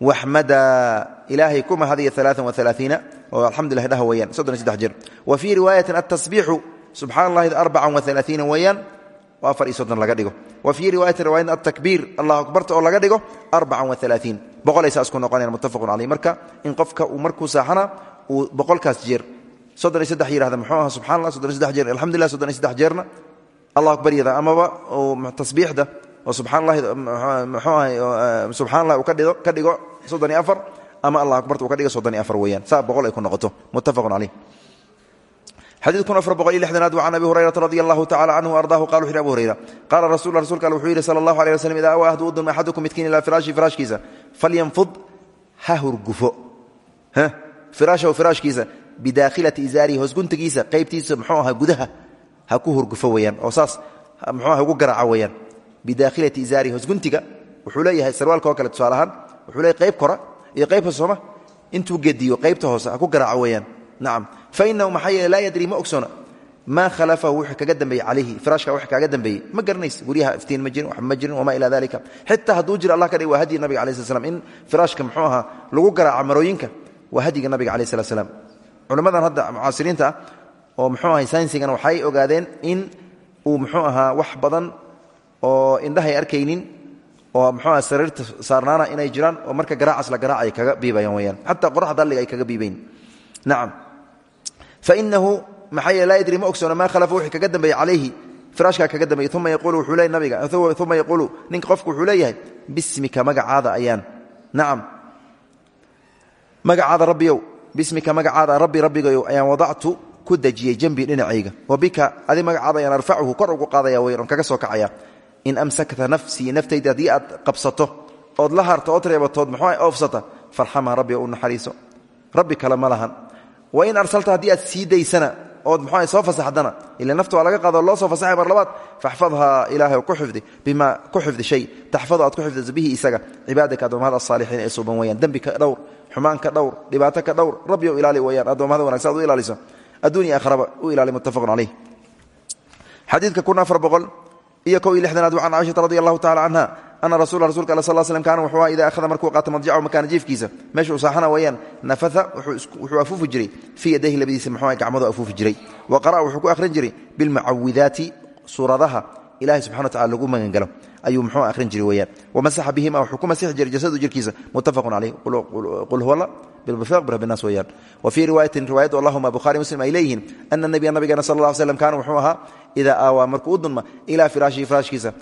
waxmada ilaahay ku mahadiya alaaan waalaaiina oo alxamdulilah dhaha weeyaan soddon iyo saddex jeer wa fii riwaayatin atasbiixu subxana allahi arbacan waalaaiina weeyaan oo afar iyo laga dhigo. Wa fii riwaayati riwaayat atakbiir allahu akbarta oo laga dhigo arbacan waalaaiin boqolay saas ku noqonayaan marka in qofka uu markuu saaxana uu boqolkaas jeer. Soddon saddex yihahda muxuu aha subxana allah saddex jeer alxamdulillah soddon saddex jeerna allahu akbar yada amaba tasbiixda oo ahay subxana allah uu ka dhigo soddon iyo afar ama allah akbarta uu ka dhigo soddon afar weeyaan. Saa boqol ay ku noqoto muttafaqun caleyh xadiidkun afar boqol iyo lixdanaad wa can abi hurayrata radi allahu tacala canhu ardaahu qala wuxu yhi abu hurayra qaala rasul rasulka al wuxuu yidhi sala allahu alيh waslm idaa awaa hadduu u dulma axadukum midkiin ilaa firaashi firaashkiisa falyanfud ha hurgufo firaashahu firaashkiisa bidaakhilati izaarihi hoosguntigiisa qaybtiisa muxuu aha gudaha ha ku hurgufo weeyaan oo saas muxuu aha ugu garaaca weeyaan bidaakhilati izaarihi hoosguntiga wuxuu leeyahay sarwaalka oo kale tusaale ahaan wuxuu leeyahy qayb kora iyo qayb hoose sooma intuu gediyo qaybta hoose ha ku garaaco weeyaan nacam fainahu maxaa yeele laa yadri ma ogsoona maa khalafahu wuxuu kaga dambeeyey calayhi firaashka wax kaaga dambeeyey ma garanaysa guryaha iftiin ma jirin wax ma jirin wamaa ilaa dalika xitaa hadduu jiro allah ka dhig waa hadyi nabiga alai slat slam in firaashka muxuu ahaa lagu garaaco marooyinka waa hadyiga nabiga alayh slat slam culimmadan hadda mucaasiriinta ah oo muxuu ahay saynsigana waxay ogaadeen in uu muxuu ahaa wax badan oo indhahay arkaynin oo muxuu aha sariirta saarnaana inay jiraan oo marka garaacas la garaacay kaga biibayaan weyaan xataa qoraxda alliga ay kaga biibayn nacam fainahu maxaa yeele laa yadri ma ogsoona maa khalafa wixii kaga dambeeyey calayhi firaashkaa kaga dambeeyey uma yaquulu wuxuu leey nabiga uma yaquulu ninka qofku wuxuu leeyahay bismika magacaada ayaan nacam magacaada rabbiyow bismika magacaada rabbi rabbigayow ayaan wadactu ku dejiyey jambii dhinacayga wa bika adi magacaada ayaan arfacuhu kor ugu qaadaya weyn on kaga soo kacaya in amsakta nafsii naftayda haddii aad qabsato ood la harto ood reebatood muxuu oofsata farxamha rabbi u naxariiso rabbi kale ma lahan wain arsalta haddii aad sii daysana ood soo fasaxdana ila nafta laga qaado loo soo fasaxay mar labaad faxfadhaa ilaahay ku xifdi bima ku xifdi shay taxfadu aad ku xifdiso bihi isaga cibaadaka addoommada asaalixiin ee suuban weyaan dembi ka dhowr xumaan ka dhowr dhibaato ilaali weyaan addoommada wanagsan u ilaaliso adduun iyo u ilaali muttafaqun caleyh xadiidka kun afar boqol iyo kow iyo lixdanaad can caaishata ana rasul rasulka al sal slm kaana wuxuu idaa ahada markuu qaato madjacahu makaana jiifkiisa meesha uu saaxana weeyaan nafatha wuxuu afuufi jiray fii yadayhi labadiisa muxuu gacmadu afuufi jiray wa qara'a wuxuu ku akhrin jiray bilmucawidaati suuradaha ilahay subxana wa tacala lagu magangalo ayuu muxuu akhrin jiray weyaan wamasaxa bihima wuxuu ku masixi jiray jasadu jirkiisa muttafaqun caleyh qul huwa la bilbinaas weyaan wa fii riwaayatin riwaayad allahuma bukhari muslim ay leeyihiin ana nabiya nabigeena sal ly slam kaana wuxuu ahaa idaa aawaa markuu u dunma ilaa firaashihi firaashkiisa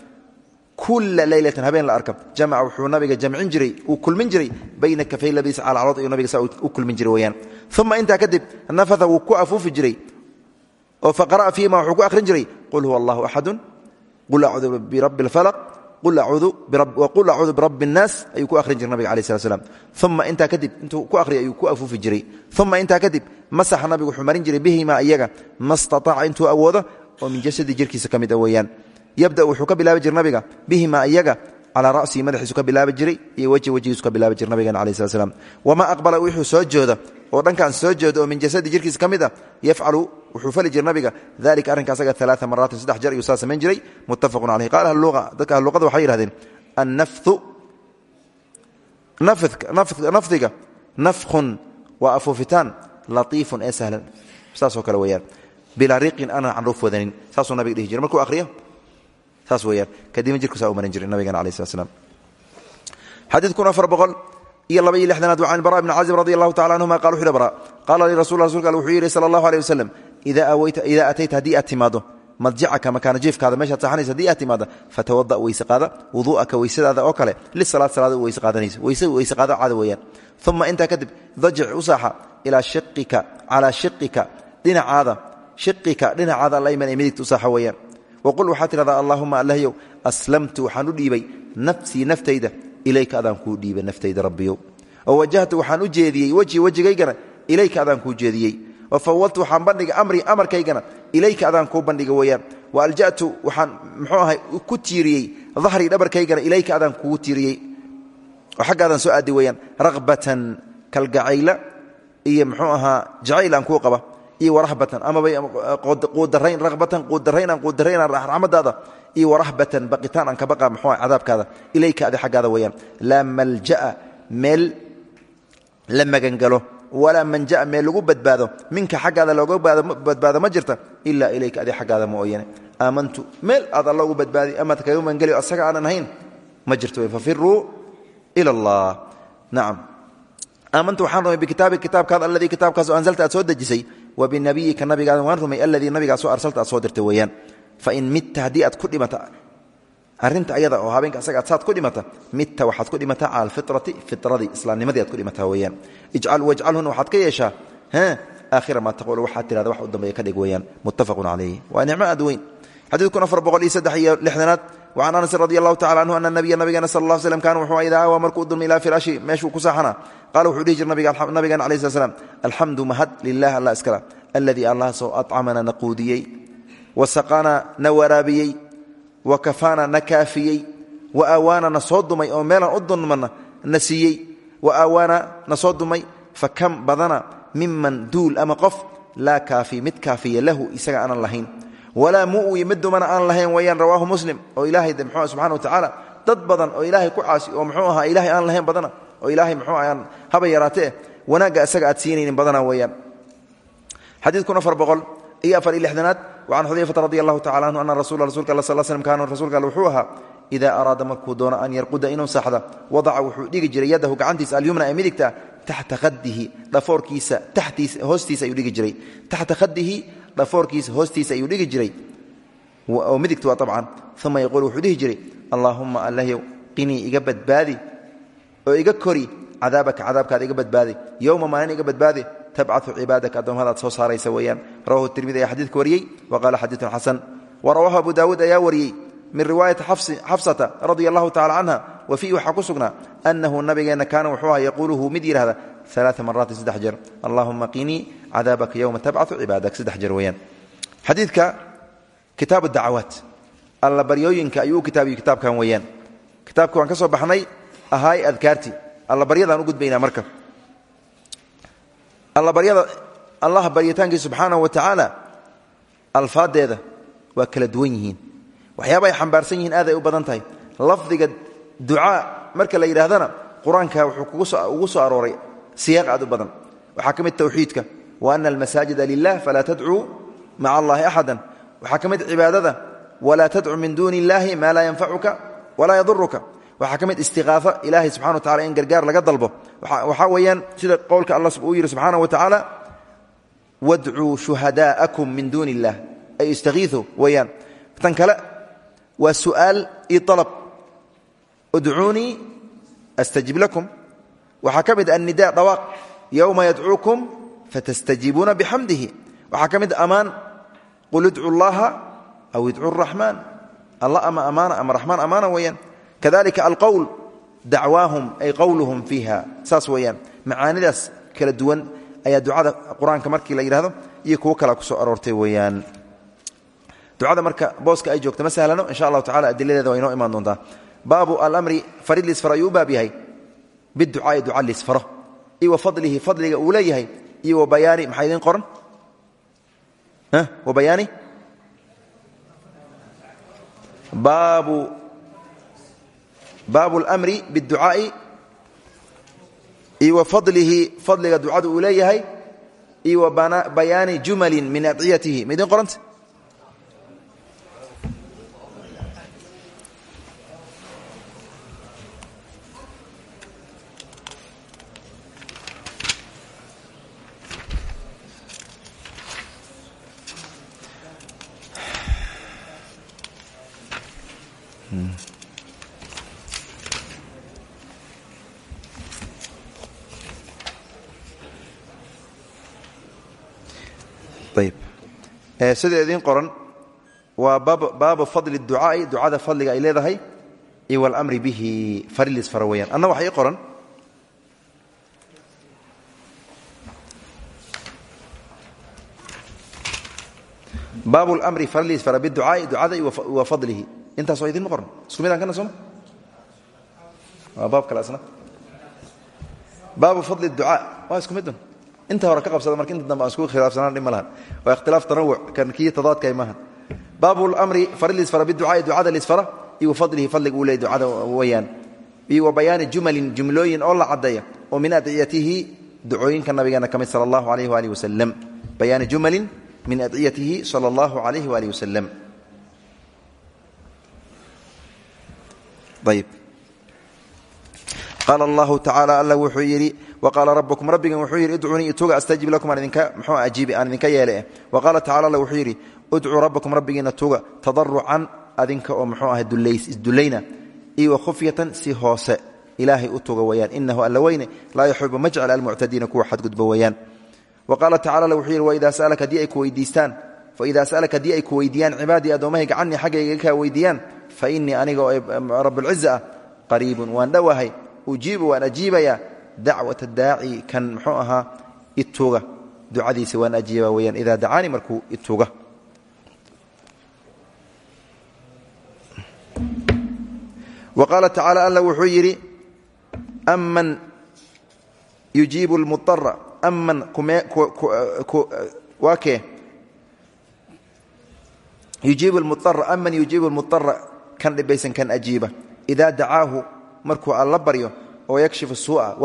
kula leylatan habeen la arka jamaca wuxuu nabiga jamcin jiray uu kulmin jiray bayna kafay labadiisa calacalood ayuu nabiga saa u kulmin jiray weyaan uma intaa kadib nafaa wuu ku afuufi jiray oo faqara'a fiihima wuxuu ku akhrin jiray qul huwa allahu axadun qul acuudu birabbi اlfalaq waqul acuudu birabbi اnnaas ayuu ku ahrin jiray nabiga ala slat slam uma intaa kadib intuu ku ahriya ayuu ku afuufi jiray uma intaa kadib masaxa nabigu wuxuu marin jiray bihima iyaga ma staaaca intuu awoodo oo min jasadi jirkiisa ka mid a weeyaan yabda wuxuu ka bilaabi jiray nabiga bihima iyaga calaa ra'sihi madaxiisu ka bilaabi jiray iyo weji wejigiisu ka bilaabi jiray nabigeena alai slat slam wamaa aqbala wuxuu soo jooda oo dhankaan soo jeedo oo min jasadi jirkiisa ka mid a yafcalu wuxuu fali jiray nabiga dalika arrinka asaga alaa maraatin saddex jer ayuu saa samayn jiray muttafaqun caleyh qaala ahlulua dadka ahluqada waxay yihahdeen annafhu nafdiga nafkhun waa afuufitaan latiifun ee sahlan. Saasoo kale weyaan bilaa riqin aanan canruuf wadanin. Saasuu nabiga dhihi jiray. Markuu ahriyo saas weyaan kadibna jirkusaa u marin jiray nabigana alai slat slam xadiid kun afar boqol iyo laba iyo lixdanaad wa can bara bni cazib radi allahu tacala anhuma qal wuxu bara qaala li rasul rasulka al wuxuu yidhi sala allahu aleh wasalam idaa atayta haddii aad timaado madjacaka makaana jiifkaada meeshaad saxanaysa haddii aad timaada fatawada weyse qaada wuduu'aka weysadaada oo kale lisalaad salaada weyse qaadanaysa weyse weyse qaada caada weeyaan. Uma intaa kadib dajic u saaxa ilaa shiqika calaa shiqika dhinacaada shiqika dhinacaada alayman ee midigta u saaxa weeyaan waqul waxaad tidhahdaa allahuma allahyow aslamtu waxaan u dhiibay nafsii naftayda ilayka adaan kuu dhiibay naftayda rabbiyow oo wajahtu waxaan u jeediyey wejhi wejigaygana ilayka adaan kuu jeediyey wa fawaltu waxaan bandhigay amri amarkaygana ilayka adaan kuu bandhiga weeyaan wa alja'tu waxaan muxuu ahay ku tiiriyey dahrii dhabarkaygana ilayka adaan kugu tiiriyey oo xaggaadaan soo aadi iyo warahbatan amaba quudarayn rabatan quudaraynaan quudaraynaan raxmadaada iyo warahbatan baqitaan aan ka baqa muxuu cadaabkaada. Ilayka adi xaggaada weeyaan. Laa malja'a meel la magangalo walaa manja'a meel lagu badbaado. Minka xaggaada looga badbaado ma jirta ilaa ilayka adi xaggaada mooyane aamantu meel aad alla ugu badbaadi amaad kaga magangeliyo asaga aanan ahayn ma jirto fafiruu ila allah nacam aamantu waxaan rumay bikitaabi kitaabkaada alladii kitaabkaasoo anzalta aad soo dejisay wa binabiyika nabigaada waan rumay alladii nabigaasoo arsalta aad soo dirtay weeyaan fain mitta haddii aad ku dhimata arrinta ayada oo habeenka asaga aad saad ku dhimata mitta waxaad ku dhimataa cala alfitrati fitradii islaamnimadii aad ku dhimataa weeyaan wajcalhuna waxaad ka yeeshaa aakhira maa taquul waxaad tirahda wax u dambeeya ka dhig weeyaan muttafaqun calayh waa nicmo aad weyn xadiidkun afar boqol iyo saddex iyo lixdanaad wacan anasin radi allahu tacala canhu ana nabiya nabigeena sal alla slm kaana wuxuu idaa aawaa markuu dulmi ilaa firaashi meeshuu ku saaxana qaala wuxuu dhihi jir nabigeena alayh slat slam alxamdu mahad lilah allah iskala alladii allahaasoo acamana na quudiyey wa saqaana na waraabiyey wa kafaana na kaafiyey wa aawaana na soo dumay oo meelaan u dulmana na siiyey wa aawaana na soo dumay fa kam badana miman duul ama qof laa kaafi mid lahu isaga aanan lahayn walaa mu'wi mid dumana aan lahayn weyaan rawaahu muslim oo ilaahay de mxuu subxana wa tacaala dad badan oo ilaahay ku caasi oo muxuu ahaa ilaahay aan lahayn badana oo ilaahay muxuu aan haba yaraatee wanaagga isaga aad siinaynin badana weeyaan. Xadiidkun afar boqol iyo afar iyo lixdanaad wacan xudayfata radi allahu tacala anhu ana rasula rasulka alla sal slm kaana rasuulka alle wuxuu ahaa idaa araada markuu doono an yarquda inuu saaxda wadaca wuxuu dhigi jiray yadahu gacantiisa alyumna ee midigta taxta khadihi dhafoorkiisa hoostiisa ayuu dhigi dhafoorkiisa hoostiisa ayuu dhigi jiray. Oo midigtu waa abcan uma yaquul wuxuu dhihi jiray allaahuma allahyow qinii iga badbaadi oo iga kori cadaabaka cadaabkaada iga badbaadi. Yowma maalin iga badbaadi tabcau cibaadaka addoommadaad soo saaraysa weeyaan. Rawahu tirmidi ayaa xadiidka wariyey wa qaala xadiidun xasan. Wa rawaahu abu daawuud ayaa wariyey min riwaayati xafsata radia allahu tacala canha wa fiihi waxaa ku sugnaa annahu nabigeenna kaana wuxuu aha yaquuluhu mid yidhahda alaa maraatin saddex jeer allahuma qinii cadaabaka yowma tabcau cibaadaka saddex jeer weeyaan xadiidka kitaab dacawaat alla baryooyinka ayuu u kitaabiyo kitaabkan weeyaan kitaabka waan ka soo baxnay ahaay adkaarti alla baryadaan u gudbaynaa marka alla baryada allah baryitaankii subxaanahu wa tacaala alfaadeeda waa kala duwan yihiin waxyaaba ay xambaarsan yihiin aad ay u badan tahay siyaaq aad u badan. Waxaa ka mid tawxiidka wa ana almasaajida lilah falaa tadcuu maca allahi axada waxaa ka mid cibaadada walaa tadcu min duuni illaahi maa laa yanfacuka walaa yaduruka waxaa ka mid istiqaafo ilaahay subxana wa tacala in gargaar laga dalbo. Waxaa weeyaan sida qowlka alla uu yidhi subxaana wa tacaala wadcuu shuhadaa'akum min duuni illah. Ay istakiiuu weeyaan. Tan kale waa su'aal io alab udcuunii astajib lakum waxaa ka mid annida dhawaaq yowma yadcuukum fatastajiibuuna bixamdihi waxaa ka mid ammaan qul idcu llaha aw idcu raxmaan alla ama ammaana ama raxmaan ammaana weeyaan. Kadalika alqowl dacwaahum ay qowluhum fiiha. Saas weeyaan macaanidaas kala duwan ayaa ducada qur'aanka markii la yidhahdo iyo kuwo kala ku soo aroortay weeyaan. Ducada marka booska ay joogto ma sahlano? Insha allahu tacala adiladeeda waa inoo imaan doontaa. Baabu alamri farid lisfaro ayuu u baab yahay biducaai duca lisfaro iyo wa fadlihi fadliga uu leeyahay iyo wa bayaani maxaa idiin qoran? Wa bayaani? Baabu baabu اlmri biاdducaa'i iyo wa fadlihi fadliga ducadu uu leeyahay iyo wa bayaani jumali min adciyatihi ma idiin qoranta ayb Eh, sida idiin qoran waa baabu fadli ducaai ducada fadliga ay leedahay iyo wlmri bihi farilis fara weyaan anna waxa ii qoran. Baabu lmri farliis fara biducaai ducada wa fadlihi. Intaas waa qoran. Isku kana sooma waa baab kale asna. Baabu fadli ducaa waa isku inta hore ka qabsada marka inta dambe aan isku khilaafsanaan dhib ma lahan. Waa ikhtilaaf tanawuc kan kii tadaadkay maaha baabu lamri farid lisfara biducaai ducada lisfara iyo wa fadlihi fadliga uu leey ducada weyaan iyo wa bayaani jumalin jumlooyin oo la caddeeya oo min adciyatihi ducooyinka nabigeena ka mid sala allahu alayh waalihi wasalam bayaani jumalin min adciyatihi sala allahu alayh waalihi wasalam ayb qaala allahu tacaala alla wuxuu yidhi waqaala rabbukum rabbigan wuxuu yidhi idcunii ituga astajib lakum aan idinka mxuu ajiibi aan idinka yeele wa qaala tacala alla wuxuu yidhi udcuu rabbakum rabbigiina tuga tadarucan adinka oo muxuu ahay isdullayna iyo wa khufyatan si hoose ilaahay u tuga weyaan inahu alla weyne laa yuxibu ma jecla almuctadiina kuwa xadgudba weyaan wa qaala tacala alla wuxuu yidhi waidaa sa'alaka haddii ay ku weydiistaan faidaa sa'alaka haddii ay ku weydiiyaan cibaadii addoommahayga canii xaggayga kaa weydiiyaan fa innii aniga oo rabbulciza ah qariibun waan dhowahay ujiibu waan ajiibayaa dacwata daaci kan muxuu ahaa ituga ducadiisa waan ajiiba weyaan idaa dacaanii markuu ituga wa qaala tacaala alla wuxuu yidhi aman yujiibu lmuara aman waa kee? Yujiibu lmuara aman yujiibu lmuara kan dhibaysan kan ajiiba. Idaa dacaahu markuu alla baryo oo yakshifu suu'a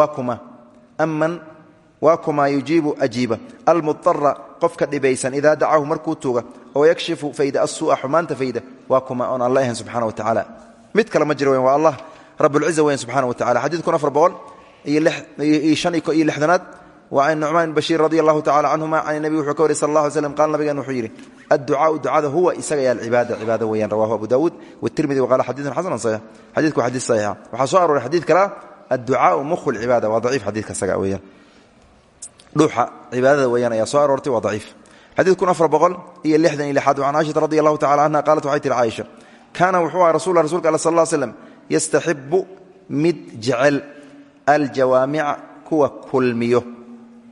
waa kumaa yujiibu ajiiba. Almuara qofka dhibaysan idaa dacahu markuu tuga oo yakshifu fayda asuu'a xumaanta fayda waa kuma oon alla ahan subxana wa tacaala. Mid kale ma jiro weyn waa allah rablciza weyan subxana wa tacala xadiidkun afar boqol iyo shan iyo lixdanaad waa can nucmaan bashiir radi allahu tacala canhuma can nebi wuxuu ka wariy sal allah alay slam qaala nabigan wuxuu yidhi adducaau ducada huwa isaga yaa alcibaada cibaada weeyaan. Rawahu abu daawuud watirmidi waqala xadiidun xasanan saxiix. Xadiidku xadiis saxiixa. Waxaa soo arooray xadiid kalea adducaau mukhu lcibaada waa daciif xadiidka isaga weyaan dhuuxa cibaadada weyaan ayaa soo aroortay waa daciif. Xadiidkun afar boqol iyo lixdan iyo lixaad can caaishata radi allahu tacala canha qaalat waxay tihi caaisha kaana wuxuu aha rasul rasulka alla sal slam yastaxibu mid jecel aljawaamica kuwa kulmiyo.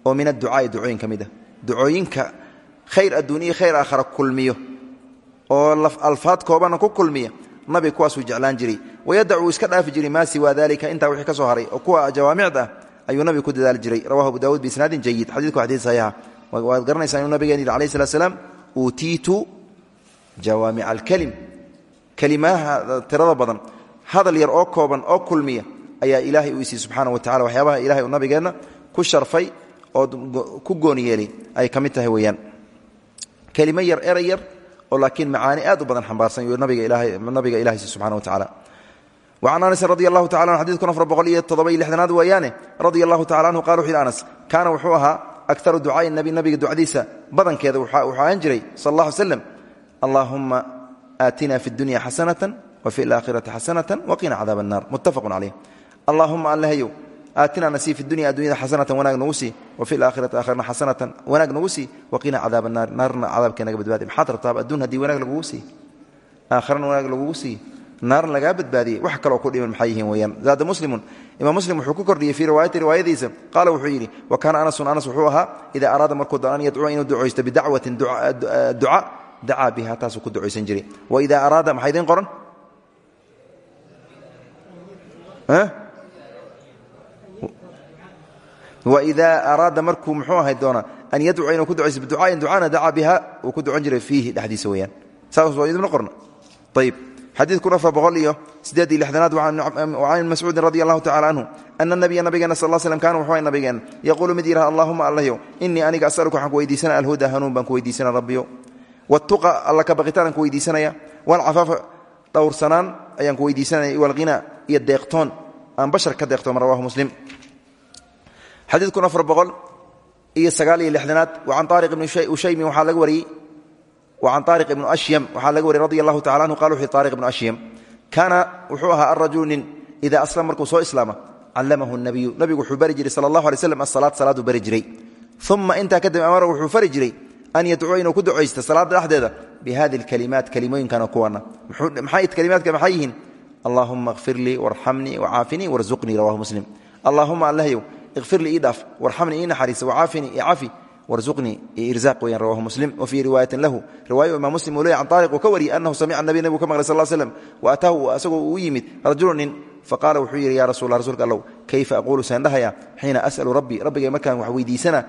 Oo min adducaai ducooyin ka mid ah. Ducooyinka khayr adduuniya khayr aakhara kulmiyo. Oo alfaad koobana ku kulmiya. Nabiga kuwaasuu jeclaan jiray wayadacuu iska dhaafi jiray maa siwaa dalika intaa wixii ka soo haray oo kuwa jawaamicda ah ayuu nabiga ku dadaali jiray rawahu abu dawuud biisnaadin jayid xadidku xadiid saxiixa waad garanaysaa inuu nabigeen yidhi alayh slat slam uutiitu jawaamica alkelim kelimaha tirada badan hadal yar oo kooban oo kulmiya ayaa ilaahay u isiiy subxaana wa tacala waxyaabaha ilahay uu nabigeenna ku sharfay oo ku gooni yeelay ay ka mid tahay weeyaan kelimo yar eray wacan anasin radi allahu tacala an xadidkun afar boqol iyo toddoba iyo lixdanaad weeyaane radia allahu tacala anhu qala wuxu yidhi anas kaana wuxuu ahaa akaru ducaai nabi nabiga ducdiisa badankeeda wuxuu ahaan jiray sal alay slam allaahuma aatina fi dunya xasanatan wa fi alaakhirati xasanatan waqina cadaab annar muttafaqun caleyh allaahuma allahayow aatina nasii fi dunya addunyada xasanatan wanaag nagu sii wa fi alaakhirati aakhirna xasanatan wanaag nagu sii waqina cadaab annaar naarna cadaabkee naga badbaadi maxaad rabtaaba adduun haddii wanaag lagugu sii? Aakhirana wanaag lagugu sii naarna lagaa badbaadiyey wax kaloo ku dhiman maxay yihiin weyaan zaada muslimun imaam muslim wuxuu ku kordhiyey fii riwaayati riwaayadiisa. Qaala wuxuu yidhi wa kaana anasun anas wuxuu ahaa idaa araada markuu doono an yadcuwa inuu ducaysto bidacwatin duca dacaa biha taasuu ku ducaysan jiray. Wa idaa araada maxaa idiin qoran? Waidaa araada markuu muxuu ahay doona an yadcuwa inuu ku ducaysto biducaain ducaana dacaa biha uu ku ducan jiray fiihi dhexdiisa weyaan saas waa idinma qorna. Ayib xadiidkun afar boqol iyo sideed iyo lixdanaad can mascuudin radi allahu tacala canhu ana nabiya nabigeena sal l slm kana wuxuu nabigeena yaquulu mid yidhaha allahuma allahyow inii aniga asaluka waxaan ku weydiisana alhuda hanuun baan ku weydiisana rabbiyo watuqa alla ka baqitaan aan ku weydiisanaya. Walcafaafa dhowrsanaan ayaan ku weydiisanaya. Walghina iyo deeqtoon aan bashar ka deeqtooma rawahu muslim. Xadiidkun afar boqol iyo sagaal iyo lixdanaad wa can aariq ibni ushaymin waxaa laga wariyey an ari ibn ashyam waxaa laga wariy radi alahu taala anhu qal wuxu ari ibnu ashyam kaana wuxuu ahaa arajulu nin ida aslam markuu soo islaama callamahu nabiyu nabigu wuxuu bari jiray sala allahu alay slam asalaad salaaduu bari jiray. Uma intaa kadib amara wuxuu fari jiray an yadcuwa inuu ku ducaysta salaada dhexdeeda bi hadi lkalimaat kalimooyinkan kuwana. Kalimaadka maxay yihiin? Allahuma kfir lii warxamnii wacaafinii warzuqnii rawahu muslim. Allahuma allahyow ikfir lii ii dhaaf warxamnii ii naxariisa wacaafinii icafi cafi warzuqnii iyo irzaaq weyan rawahu muslim wa fii riwaayatin lahu riwaayo imaam muslim uu leeya can taariq uu ka wariyey annahu samica nabiy nabigu ka maqlay sal slam wa ataahu asagoo uu yimid rajulu nin faqaala wuxuu yidhi ya rasulla rsulka allow kayfa aquulu saan dhahaya xiina as'alu rabbii rabbigay markaan wax weydiisana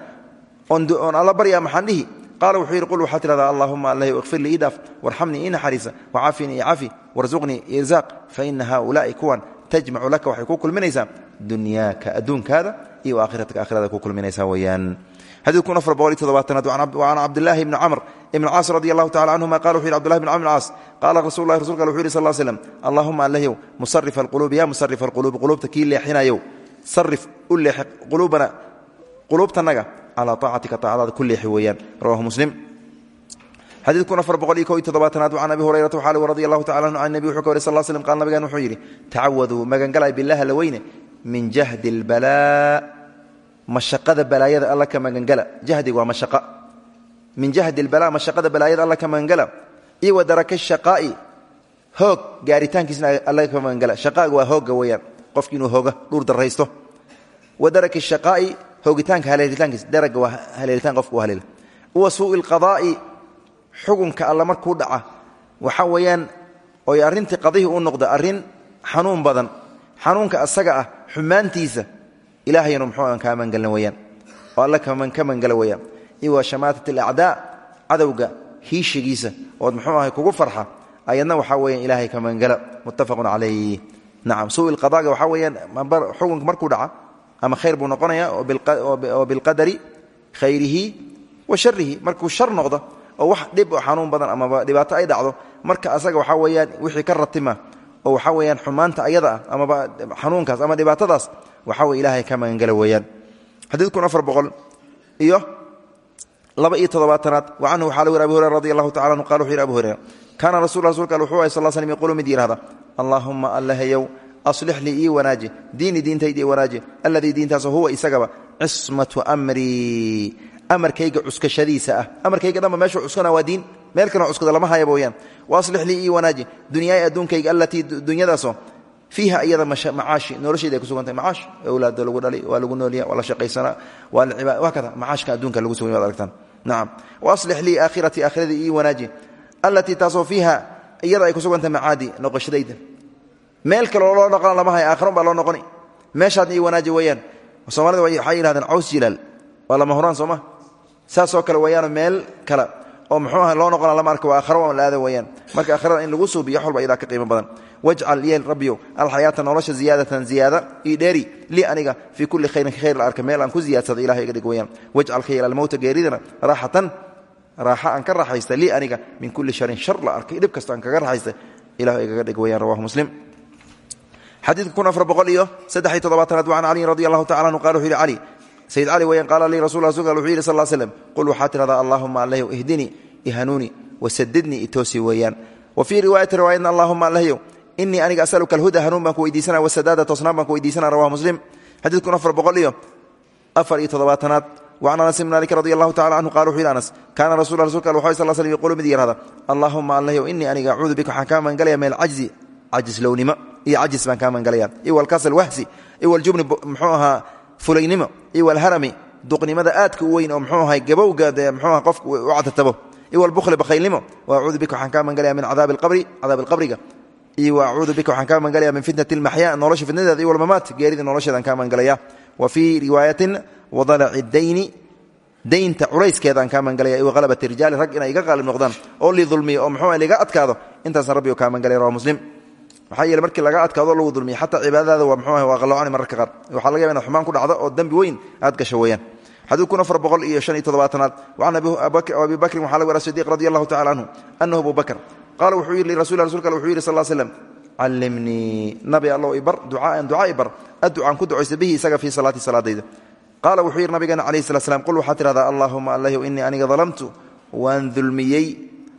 oon alla baryaa maxaan dhihi qaala wuxuu yidhi qul waxaad tidhahdaa allahuma allahi ikfir lii ii dhaaf warxamnii ii naxariisa wacaafini ii cafi warzuqnii irzaaq faina haulaai kuwan tajmacu laka waxay ku kulminaysaa dunyaaka adduunkaada iyo aakhiratka aakhirada ku kulminaysaa weeyaan xadiidkun afar boqol iyo toddobaatanaad can cabdillaahi bni camr ibn caas radi allahu tacala canhuma qala wuxu yhi abdullahi bn camr bn caas qaala rasul lahi rasulka al wuxu yhi sal l slm allahuma allahyow musarif alquluubi ya musarif alquluubi quluubta kii leexinayow sarif u leexi quluubana quluubtanaga calaa taacatika taacadaada ku leexi weeyaan rawahu muslim xadiidkun afar boqol iyo ko iyo toddobaatanaad can abi hurayrata waxaa radi allahu tacala anhu can nabi wuxuu ka wari sal slm qaal nabigan wuxuu yidhi tacawaduu magangalay bilah la weyne min jahdi اlbalaa mashaqada balaayada alla ka magangala jahdiga waa mashaqa. Min jahdi اlbalaa mashaqada balaayada alla ka magangala iyo daraka shaqaa'i. Hoog gaaritaankiisna alla ka magangala shaqaaga waa hoogga weeyaan. Qofki hooga dhuur daraysto wa daraki shaqaa'i hoogitaanka haleelitaankiis daraga waa haleelitaan qofka u haleela wa suu'i اlqadaa'i xukunka alla markuu dhaca. Waxa weeyaan oy arrintii qadihii u noqda arrin xanuun badan. Xanuunka asaga ah xumaantiisa ilaahaynu muxuu kaa mangalna weyaan oo alla ka mangala weyaan iyo shamaatat alacdaa cadowga hiishigiisa ood muxuu ahay kugu farxa ayadna waxaa weeyaan ilaahay ka mangala muttafaqun calayh nacam suui lqadaaga waxaa weeyaan xukunka markuu dhaca ama khayr buu noqonaya oo bilqadari khayrihi wa sharihi markuu shar noqdo oo wax dhib oo xanuun badan amaba dhibaato ay dhacdo marka asaga waxaa weeyaan wixii ka ratima oo waxaa weyaan xumaanta ayada ah amaba xanuunkaas ama dhibaatadaas waxaa wey ilahay ka magangala weeyaan. Xadiidkun afar boqol iyo laba iyo toddobaatanaad wa canhu waxaa yiri abi hurera radi allahu tacala anhu qala wuxu yidhi abu hurera kaana rasul rasulka al wuxuu ahy sal slm yaqulu mid yidhahda allaahuma allahayow aslix lii ii wanaaji diini diintayda ii wanaaji alladii diintaasoo huwa isagaba cismatu amrii amarkayga cuskashadiisa ah amarkayga dhanba meeshuu cuskana waa diin meel kaleo cuskada lama hayaba weyaan wa aslix lii ii wanaaji dunyaay adduunkayga allatii fiiha iyada macaashi noloshayda ay kusugantahay macaash awlaada lagu dhali waa lagu noolya waa la shaqaysanaa waa la cibaad waa kada macaashka adduunka lagu sugay waad aragtaan? Nacam wa aslix lii aakhiratii aakhiradii ii wanaaji allatii taasoo fiiha iyada ay kusugantahay macaadi noqoshadayda. Meel kaleo loo noqona lama haya aakhiran baa loo noqoni. Meeshaadna ii wanaaji weeyaan. Soomaalida waxay yidhahdeen caws jilaal. Waa lama saasoo kale weeyaano meel kale oo muxuu loo noqona lama arka waa aakhira waa marka aakhirada in lagu suubiyo wax walba iyadaa ka qiimo badan wajcal yeel rabbiyow alxayaata nolosha ziyaadatan ziyaada ii dheeri lii aniga fii kulli khayrin khayr la arka meel aan ku ziyaadsada ilahay iga dhig weyaan wajcal ka yeel almowta geeridana raaxatan raaxa aan ka raaxaysta lii aniga min kulli sharin shar la arkay dhib kasta aan kaga raaxaysta ilah igaga dhig weyaan rawahu muslim. Xadiidka kun afar boqol iyo saddex iyo toddobaatanaad wa can caliyin radi allahu tacala anhu qala wuxuu yihi cali sayid cali weyan qaala lii rasul rasulka wuxuu yidhi sal slm qul waxaa tidhahdaa allahuma allahyow ihdinii ihanuuni wasadidnii itoosi weeyaan. Wa fii riwaayati riwaayadna allahuma allahyow inii aniga asaluka alhuda hanuun baan ku weydiisana wasadaada toosnaan baan ku weydiisana rawahu muslim. Xadiid kun afar boqol afar iyo toddobaatanaad. Wacan anas ibn malik radi allahu tacala canhu anas kaana rasul rasulka wuxuu sal slm yaqulu mid yihahda allahuma allahyow inii aniga acuudu bika waxaan kaa magangalaya min alcajzi cajislownimo iyo cajis baan kaa magangalaya iyo walkasal wahsi iyo waljubni muxuu ahaa fulaynimo iyo walharami duqnimada aadka u weyn oo mxuu ahay gabowga dee mxuu aha qofka u catatabo. Iyo walbukhli bakhaylnimo wa acuudu bika waxaan kaa magangalaya min cadaab alqabriga iyo wa acuudu bika waxaan kaa magangalaya min fitnati almaxyaa nolosha fitnadeeda iyo walmamaat geerida nolosheedaan kaa magangalaya wa fii riwaayatin wadalaci dayni daynta culayskeedaan kaa magangalaya iyo halabati rijaali rag inay iga qaalib noqdaan oo li dulmiyo oo mxuu liga adkaado intaasna rabbigo kaa magangalaya rawa muslim. Maxaa yeele markii laga adkaado lagu dulmiya xataa cibaadadaada waa mxuu waa qalloocani mararka qaar. Waxaa laga yaba inaad xumaan ku dhacdo oo dembi weyn aad gasho weeyaan. Xadiid kun afar boqol iyo shan iyo toddobaatanaad wacan abi bakrin waxaa laga wara sidiq radi allahu tacala canhu anahu abu bakr qaala wuxuu yidhi lirasul rasulka wuxuu yidhi sal slam callimnii nabi allow ibar ducaaan ducaa ibar adducaan ku ducaysta bihi isaga fii salaati salaadayda. Qaala wuxuu yidhi nabigeena calayhi salat slam qul waxaad tidhahdaa allahuma allahyow innii aniga dalamtu waan dulmiyey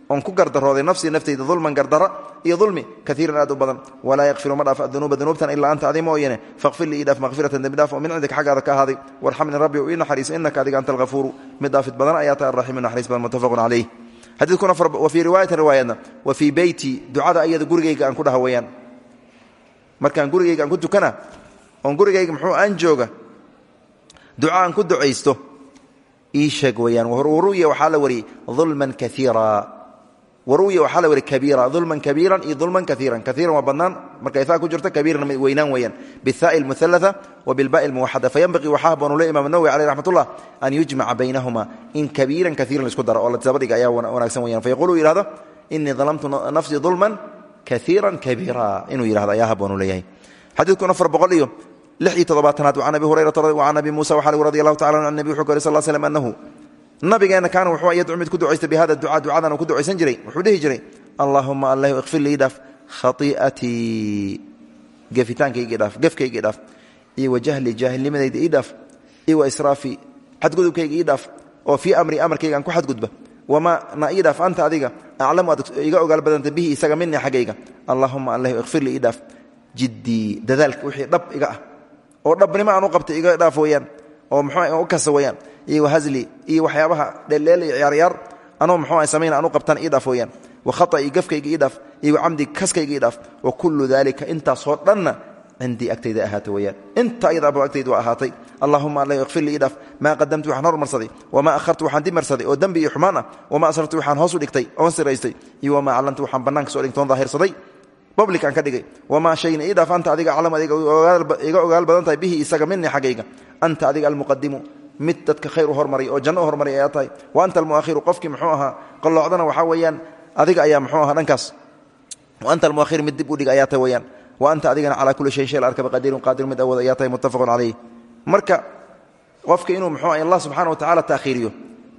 oon ku gardarooday nafsii naftayda dulman gardara iyo dulmi kaiiran aad u badan. Walaa yakfiru ma dhaaf adunuuba dunuubtan ilaa anta adi mooyane faqfir lii ii dhaaf maqfiratan dembi dhaaf oo min cindik xaggaada ka ahaaday. Warxamni rabbi u ii naxariiso innaka adiga anta alhafuuru mid dhaafid badan ayaa ta arraximu naxariis badan muttafaqun calayh xadiidkuna wa fii riwaayatin riwaayadna wa fii beyti ducada ayada gurigayga aan ku dhaha weeyaan. Markaan gurigayga aan ku tukana oon gurigayga muxuu aan jooga duca aan ku ducaysto ii sheeg weeyaan. Waruya la wariyey dulman kaiira waruya waxaa la wari kabiira dulman kabiiran iyo dulman kaiiran kaiiran waa badnaan markay taa ku jirto kabiirna weynaan weeyaan. Bihaai almuhalaa wa bilbaai almuwaxada fayanbaqii waxaa haboon ule imam nawowi caleyh raxmat ullah an yujmaca baynahuma in kabiiran kaiiran la isku daro oo lasabadhiga ayaa wanaagsan weyan fayaqulu yihahdo inii dalamtu nafsii dulman kaiiran kabiira. Inuu yihahdo ayaa haboon u leeyahay. Xadiidkun afar boqol iyo lix iyo toddobaatanaad can abi hurayrata can abi muusa waxa lgu radi allahu tacala an nabi wuxuu kori sal slm anahu nabigeena kaana wuxuu yadcu mid ku ducaysta bihada ducaa ducadan uu ku ducaysan jiray wuxuu dhihi jiray allaahuma allah ikfir lii dhaaf khaii'atii gefitaankaygi dhaaf gefkaygi dhaaf iyo wa jahli jaahilnimadayda ii dhaaf iyo wa israafii xadgudubkayga ii dhaaf oo fii amri amarkayga aan ku xadgudba wamaa na ii dhaaf anta adiga aclamu aad iga ogaal badanta bihi isaga minii xaggayga. Allaahuma allah ikfir lii ii dhaaf jiddii dadaalka wixii dhab iga ah oo dhabnimo aan u qabtay iga dhaaf weeyaan oo muxuu u kasa iyo wahasli iyo waxyaabaha dheeldheel iyo ciyaaryaar anuu muxuu samayn aan u qabtaan ii dhaaf weeyaan wa khaطa'ii gafkayga ii iyo wacamdi kaskayga ii wa kullu daalika intaasoo dhanna cindii agtayda ahaata weeyaan inta ayadaaba agtayda waa ahaatay. Allahuma alla ikfir lii ii dhaaf. Maa qadamtu waxaan hormarsaday wamaa akhartu waxaan dib marsaday oo dembi iyo xumaan ah wamaa asrartu waxaan hoos u dhigtay oon siraystay iyo wamaa callantu waxaan bannaanka soo dhigtoon daahirsaday. Public aan ka dhigay. Wamaa shayna ii anta adiga aclam adiga iga ogaal badan bihi isaga minii xaggayga. Anta adiga almuqadimu mid dadka khayr u hormaray oo janno u hormaray ayaa tahay. Wa anta almuakhiru qofkii muxuu ahaa qalloocdana waxaa weeyaan adiga ayaa muxuu ahaa dhankaas. Wa anta almuakhiru mid dib u dhig ayaa tahay weeyaan. Wa anta adigana calaa kulli shayin shay arkaba qadiirun qaadir mid awood ayaa tahay muttafaqun calayh marka qofka inuu muxuu ah allah subxana wa tacala taakhiiriyo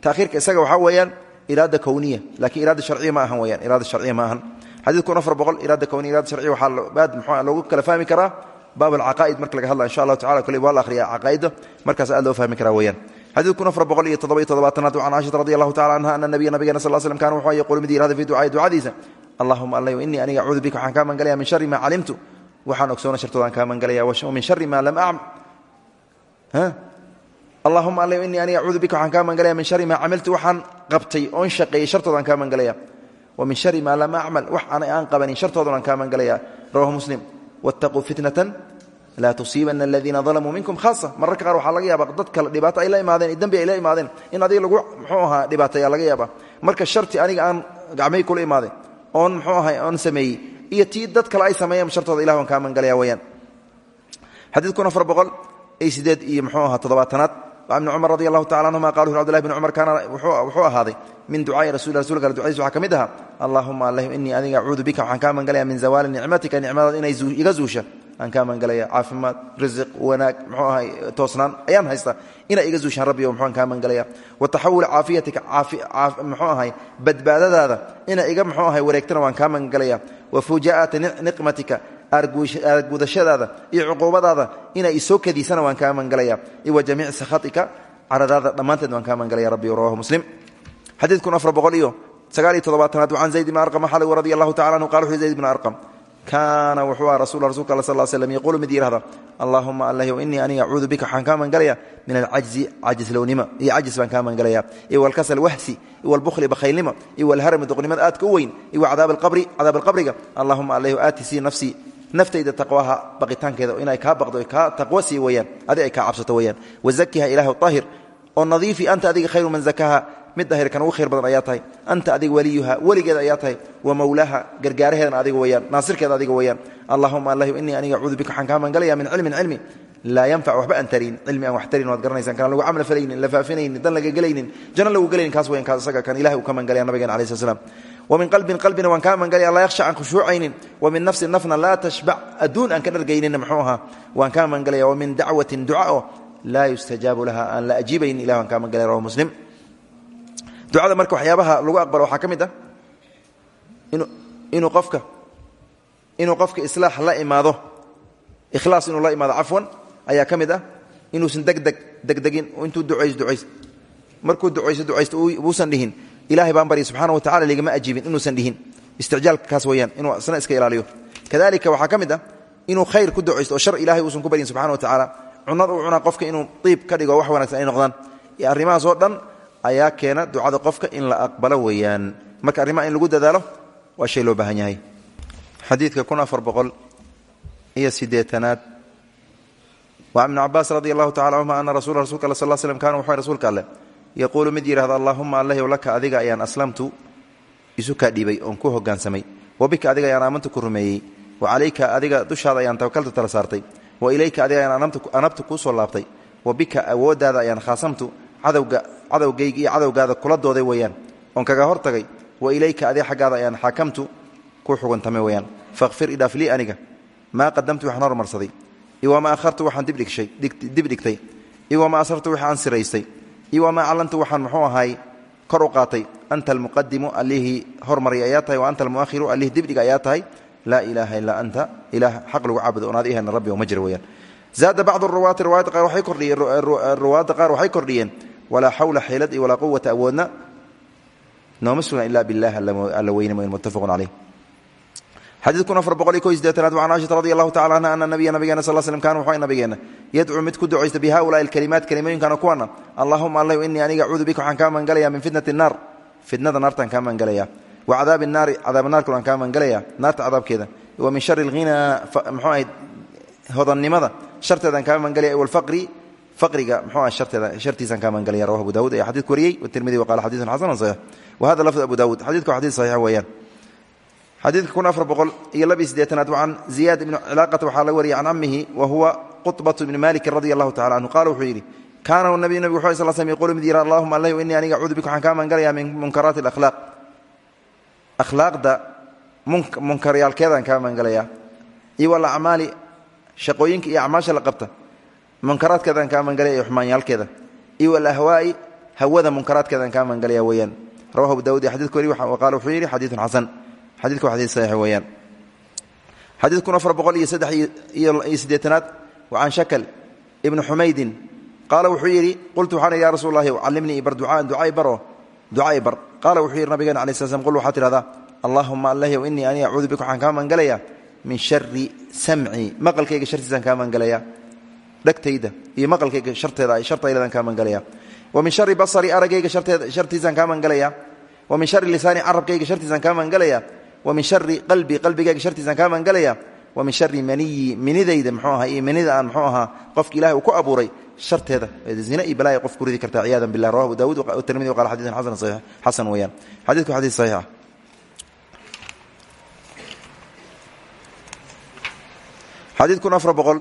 taakhiirka isaga waxaa weeyaan iraada kowniya lakiin iraada sharciya ma ahan weyaan iraada sharciya ma ahan. Xadiidkun afar boqol iraada kowniya iraada sharciya waxaa aad muxuu loogu kala fahmi karaa baab alcaqaa'id marka laga hadla insha allahu tacala kole waa la akhriya caqaa'idda. Markaas aad loo fahmi karaa weeyaan. Xadiidkun afar boqol iyo toddoba iyo toddobaatanaad can caishata radi allahu tacala canha ana nabiya nabigeena sal slam kana wuxuu yaquulu mid yihahda fi ducaa'i ducadiisa allahuma allayo innii aniga acuudu bika waxaan kaa mangalaya min shari maa calimtu. Waxaan ogsoona shartoodaan kaa mangalaya min shari maa lam acm allahuma allayo innii aniga acuudu bika waxaan kaa mangalaya min shari maa camiltu. Waxaan qabtay oon shaqeeyey shartoodaan kaa mangalaya wa min shari maa lam acmal wax aan qabanin shartoodaan kaa mangalaya rawahu muslim wاtaquu fitnatan laa tusiibana aladiina dalamuu minkum haasa mararka qaar waxaa laga yaaba dad kale dhibaato ay la imaadeen dembi ay la imaadeen in adiga lagu muxuu ahaa dhibaataya laga yaaba marka sharti aniga aan gacmay kula imaaday oon muxuu ahay oon sameeyey iyo tii dad kale ay sameeyeen shartooda ilah aan kaa mangalaya weyaan xadiidkun afar boqol iyo sideed iyo ahaa toddobaatanaad ibn cumar radi allahu tacala anhuma qala wuxu abdulahi bn cumar kaana wuxuu ahaaday min ducaai rasul rasulka ducadiis waxaa ka mid ahaa allahuma allah innii adiga acuudu bika waxaan kaa mangalaya min zawaali nicmatika nicmadaad inay iga zuusha. Aan kaa mangalaya caafimaad risiq wanaag muxuu ahay toosnaan ayaan haystaa inay iga zuushaan rabbi o muxuan kaa mangalaya wa taxawul caafiyatika muxuu ahay badbaadadaada inay iga muxuu ahay wareegtana waan kaa mangalaya wa fujaa'ata niqmatika aargudashadaada iyo cuquubadaada inay isoo kadiisana waan kaa magangalaya iyo wa jamiici sakhatika caradaada dhammaanteed waan kaa magangalaya rabbi rawahu muslim. Xadiidkun afar boqol iyo sagaal iyo toddobaatanaad can zayd bni arqam xalw radi allahu tacala anhu qala wuxuu zayd bni arqam kaana wuxuu aha rasul rasulka all sal slm yaquulu mid yihahda allahuma allahy innii aniga acuudu bika waxaan kaa magangalaya min alcajzi cajislownimo iyo cajis baan kaa magangalaya iyo walkasal wahsi iyo walbukhli bakhaylnimo iyo walharami doqnimada aadka u weyn iyo cadaab alqabri cadaab alqabriga allahuma allahy aati sii nafsii naftayda taqwaha baqitaankeeda inay kaa baqdo kaa taqwo sii weyaan adi ay kaa cabsato weyaan wazakiha ilaahu ahir oo nadiifi anta adiga khayru man zakaha mid dahirkan ugu khayr badan ayaa tahay. Anta adiga waliyuha weligeeda ayaa tahay. Wa mawlaaha gargaaraheedana adiga weyaan naasirkeeda adiga weyaan allahuma allahi innii aniga acuudu bika waxaan kaa magangalaya min cilmin cilmi. Laa yanfac waxba aan tarin cilmi aan wax tarin waad garanaysaan kanaan lagu camal falaynin la faafinaynin dan laga gelaynin janno lagu gelaynin kaas weyan kaas isaga kan ilahay uu ka magangalaya nabigeena alai slat slam wamin qalbin qalbina waan kaa magangalaya laa yakhsha aan khushuucaynin wamin nafsin nafna laa tashbac adduun aan ka dhargayninna muxuu ahaa waan kaa magangalaya wamin dacwatin duca oo laa yustajaabu laha aan la ajiibaynin ilah waan kaa magangalaya rawahu muslim ducada marka waxyaabaha lagu aqbalo waxaa ka mid ah inuu qofka inuu qofka islaax la imaado ikhlaas inuu la imaado cafwan ayaa ka mid ah inuusan degdeg degdegin intuu ducays ducays markuu ducayso ducaysto uusan dhihin ilahay baan barya subxana wa tacala ligama ajiibin inuusan dhihin. Isticjaalka kaas weyaan inuu isna iska ilaaliyo. Kadalika waxaa ka ah inuu khayr ku ducaysto oo shar ilahay uusan ku baryin subxana wa tacaala cunada uu qofka inuu iib ka dhigo wax wanaagsan ay noqdaan. Arrimahaas oo dhan ayaa keena ducada qofka in la aqbalo weeyaan marka arrimaha in lagu dadaalo waa shay loo baahan yahay. Xadiidka kun afar iyo sideetanaad wa ibnu cabaas radi allahu tacala canhuma ana rasula rasulka al sal wuxuu rasuulka alleh yaquulu mid yidhahda allahuma allahyow laka adiga ayaan aslamtu. Isu kaa dhiibay oon ku hogaansamay. Wa bika adiga ayaan aamantu ku rumeeyey. Wa calayka adiga dushaada ayaan tawakaltu tala saartay. Wa ilayka adiga ayaan anabtu kuu soo laabtay. Wa bika awooddaada ayaan khaasamtu. Cadowga cadowgayga iyo cadowgaada kula dooday weeyaan. Oon kaga hortagay. Wa ilayka adiga xaggaada ayaan xaakamtu ku xuguntamay weyaan faqfir idhaaf lii aniga. Maa qadamtu waxaan hormarsaday iyo wamaa ahartu waxaan dib dhigtay. Iyo wamaa asrartu wixii aan siraystay iyo wamaa waxaan muxuu ahaay kor u qaatay anta almuqadimu allihii hormaray ayaa tahay wa anta almuahiru dibdhiga ayaa tahay laa ilaaha ilaa anta ilaah xaq lagu caabudo onaad ihana rabbi oo ma jira weyaan zaada bacdu ruwaati riwaayadda qaar waxay kordhiyeen ruwaadda qaar waxay kordhiyeen walaa xawla xeelad iyo walaa quwata awoodna nooma sugna ila bilah alla weyne muttafaqun caleyh xadiid kun afar boqol iyo ko sideetanaad can caaishata radi allahu tacala anha ana nabiya nabigeena sal slm kana wuxuu nabigeena yadcuu mid ku ducaysta bi haulaai alkalimaat kalimooyinkana kuwana allahuma allahu innii aniga acuudu bika waxaan kaa magangalaya min fitnati naar. Fitnada naartaan kaa magangalaya wa cadaabi naari cadaab naarkuna aan kaa magangalaya naarta cadaabkeeda. Wa min shari alghinaa muxuu ahayd hodannimada sharteedaan kaa magangalaya walfaqri faqriga muxuu ah shartiisaan kaa magangalaya rawahu abu dawud ayaa xadidku wariyey. Watirmidi wa qala xadidun xasanun saxiix wa hada lafdu abu dawud xadidku waa xadid saxiix weeyaan xadiidka kun afar boqol iyo laba iyo sideetanaad can ziyaad ibni cilaaqata waxaa laga wariyay can camihi wa huwa qutbatu ibni malikin radi allahu tacala canhu qaala wuxuu yidhi kaana nabiy nabig wuxu sal slm yqulu mid yira allahuma allah innii aniga acuudu bika waxaan kaa maangalayaa min munkaraati alakhlaaq akhlaaqda munkaryaalkeedaan kaa maangalayaa iyo walacmaali shaqooyinka iyo acmaasha la qabta munkaraadkeedaan kaa maangalaya iyo xumaanyaalkeeda. Iyo walahwaa'i hawada munkaraadkeedaan kaa maangalaya weeyaan. Rawahu abu dawud iyo xadidka wari qaala wuxuu yidhi xadiidun xasan xadidku waa xadid saxiix weeyaan. Xadiid kun afar boqol iyo saddex iyo siddeetanaad wa can shakal ibni xumaydin qaala wuxuu yidhi qultu waxaan ya rasul lahi callimnii ibar ducaan duca ibaro duca ibar qaala wuxuu yidhi nabigeena alai sl slam qul waxaad tidhahdaa allahuma allahyow innii ani acuudu bika waxaan kaa maangalayaa min shari samci maqalkayga shartiisaan kaa maangalayaa dhegtayda iyo maqalkayga sharteeda shartayladaan kaa maangalaya wa min shari basari araggayga shartiisaan kaa maangalayaa wa min shari lisaani carabkayga shartiisaan kaa maangalaya wa min shari qalbi qalbigayga shartiisaan kaa maangalaya wa min shari maniyi minidayda mxuu ahaa iyo minida aan mxuu ahaa qofki ilahay uu ku abuuray sharteeda zina iyo balaaya qof ku ridi kartaa ciyadan billah rawahu daawud tirmidi qala xadiidan xasan weeyaan. Xadiidku xadiis saxiix ah. Xadiidkun afar boqol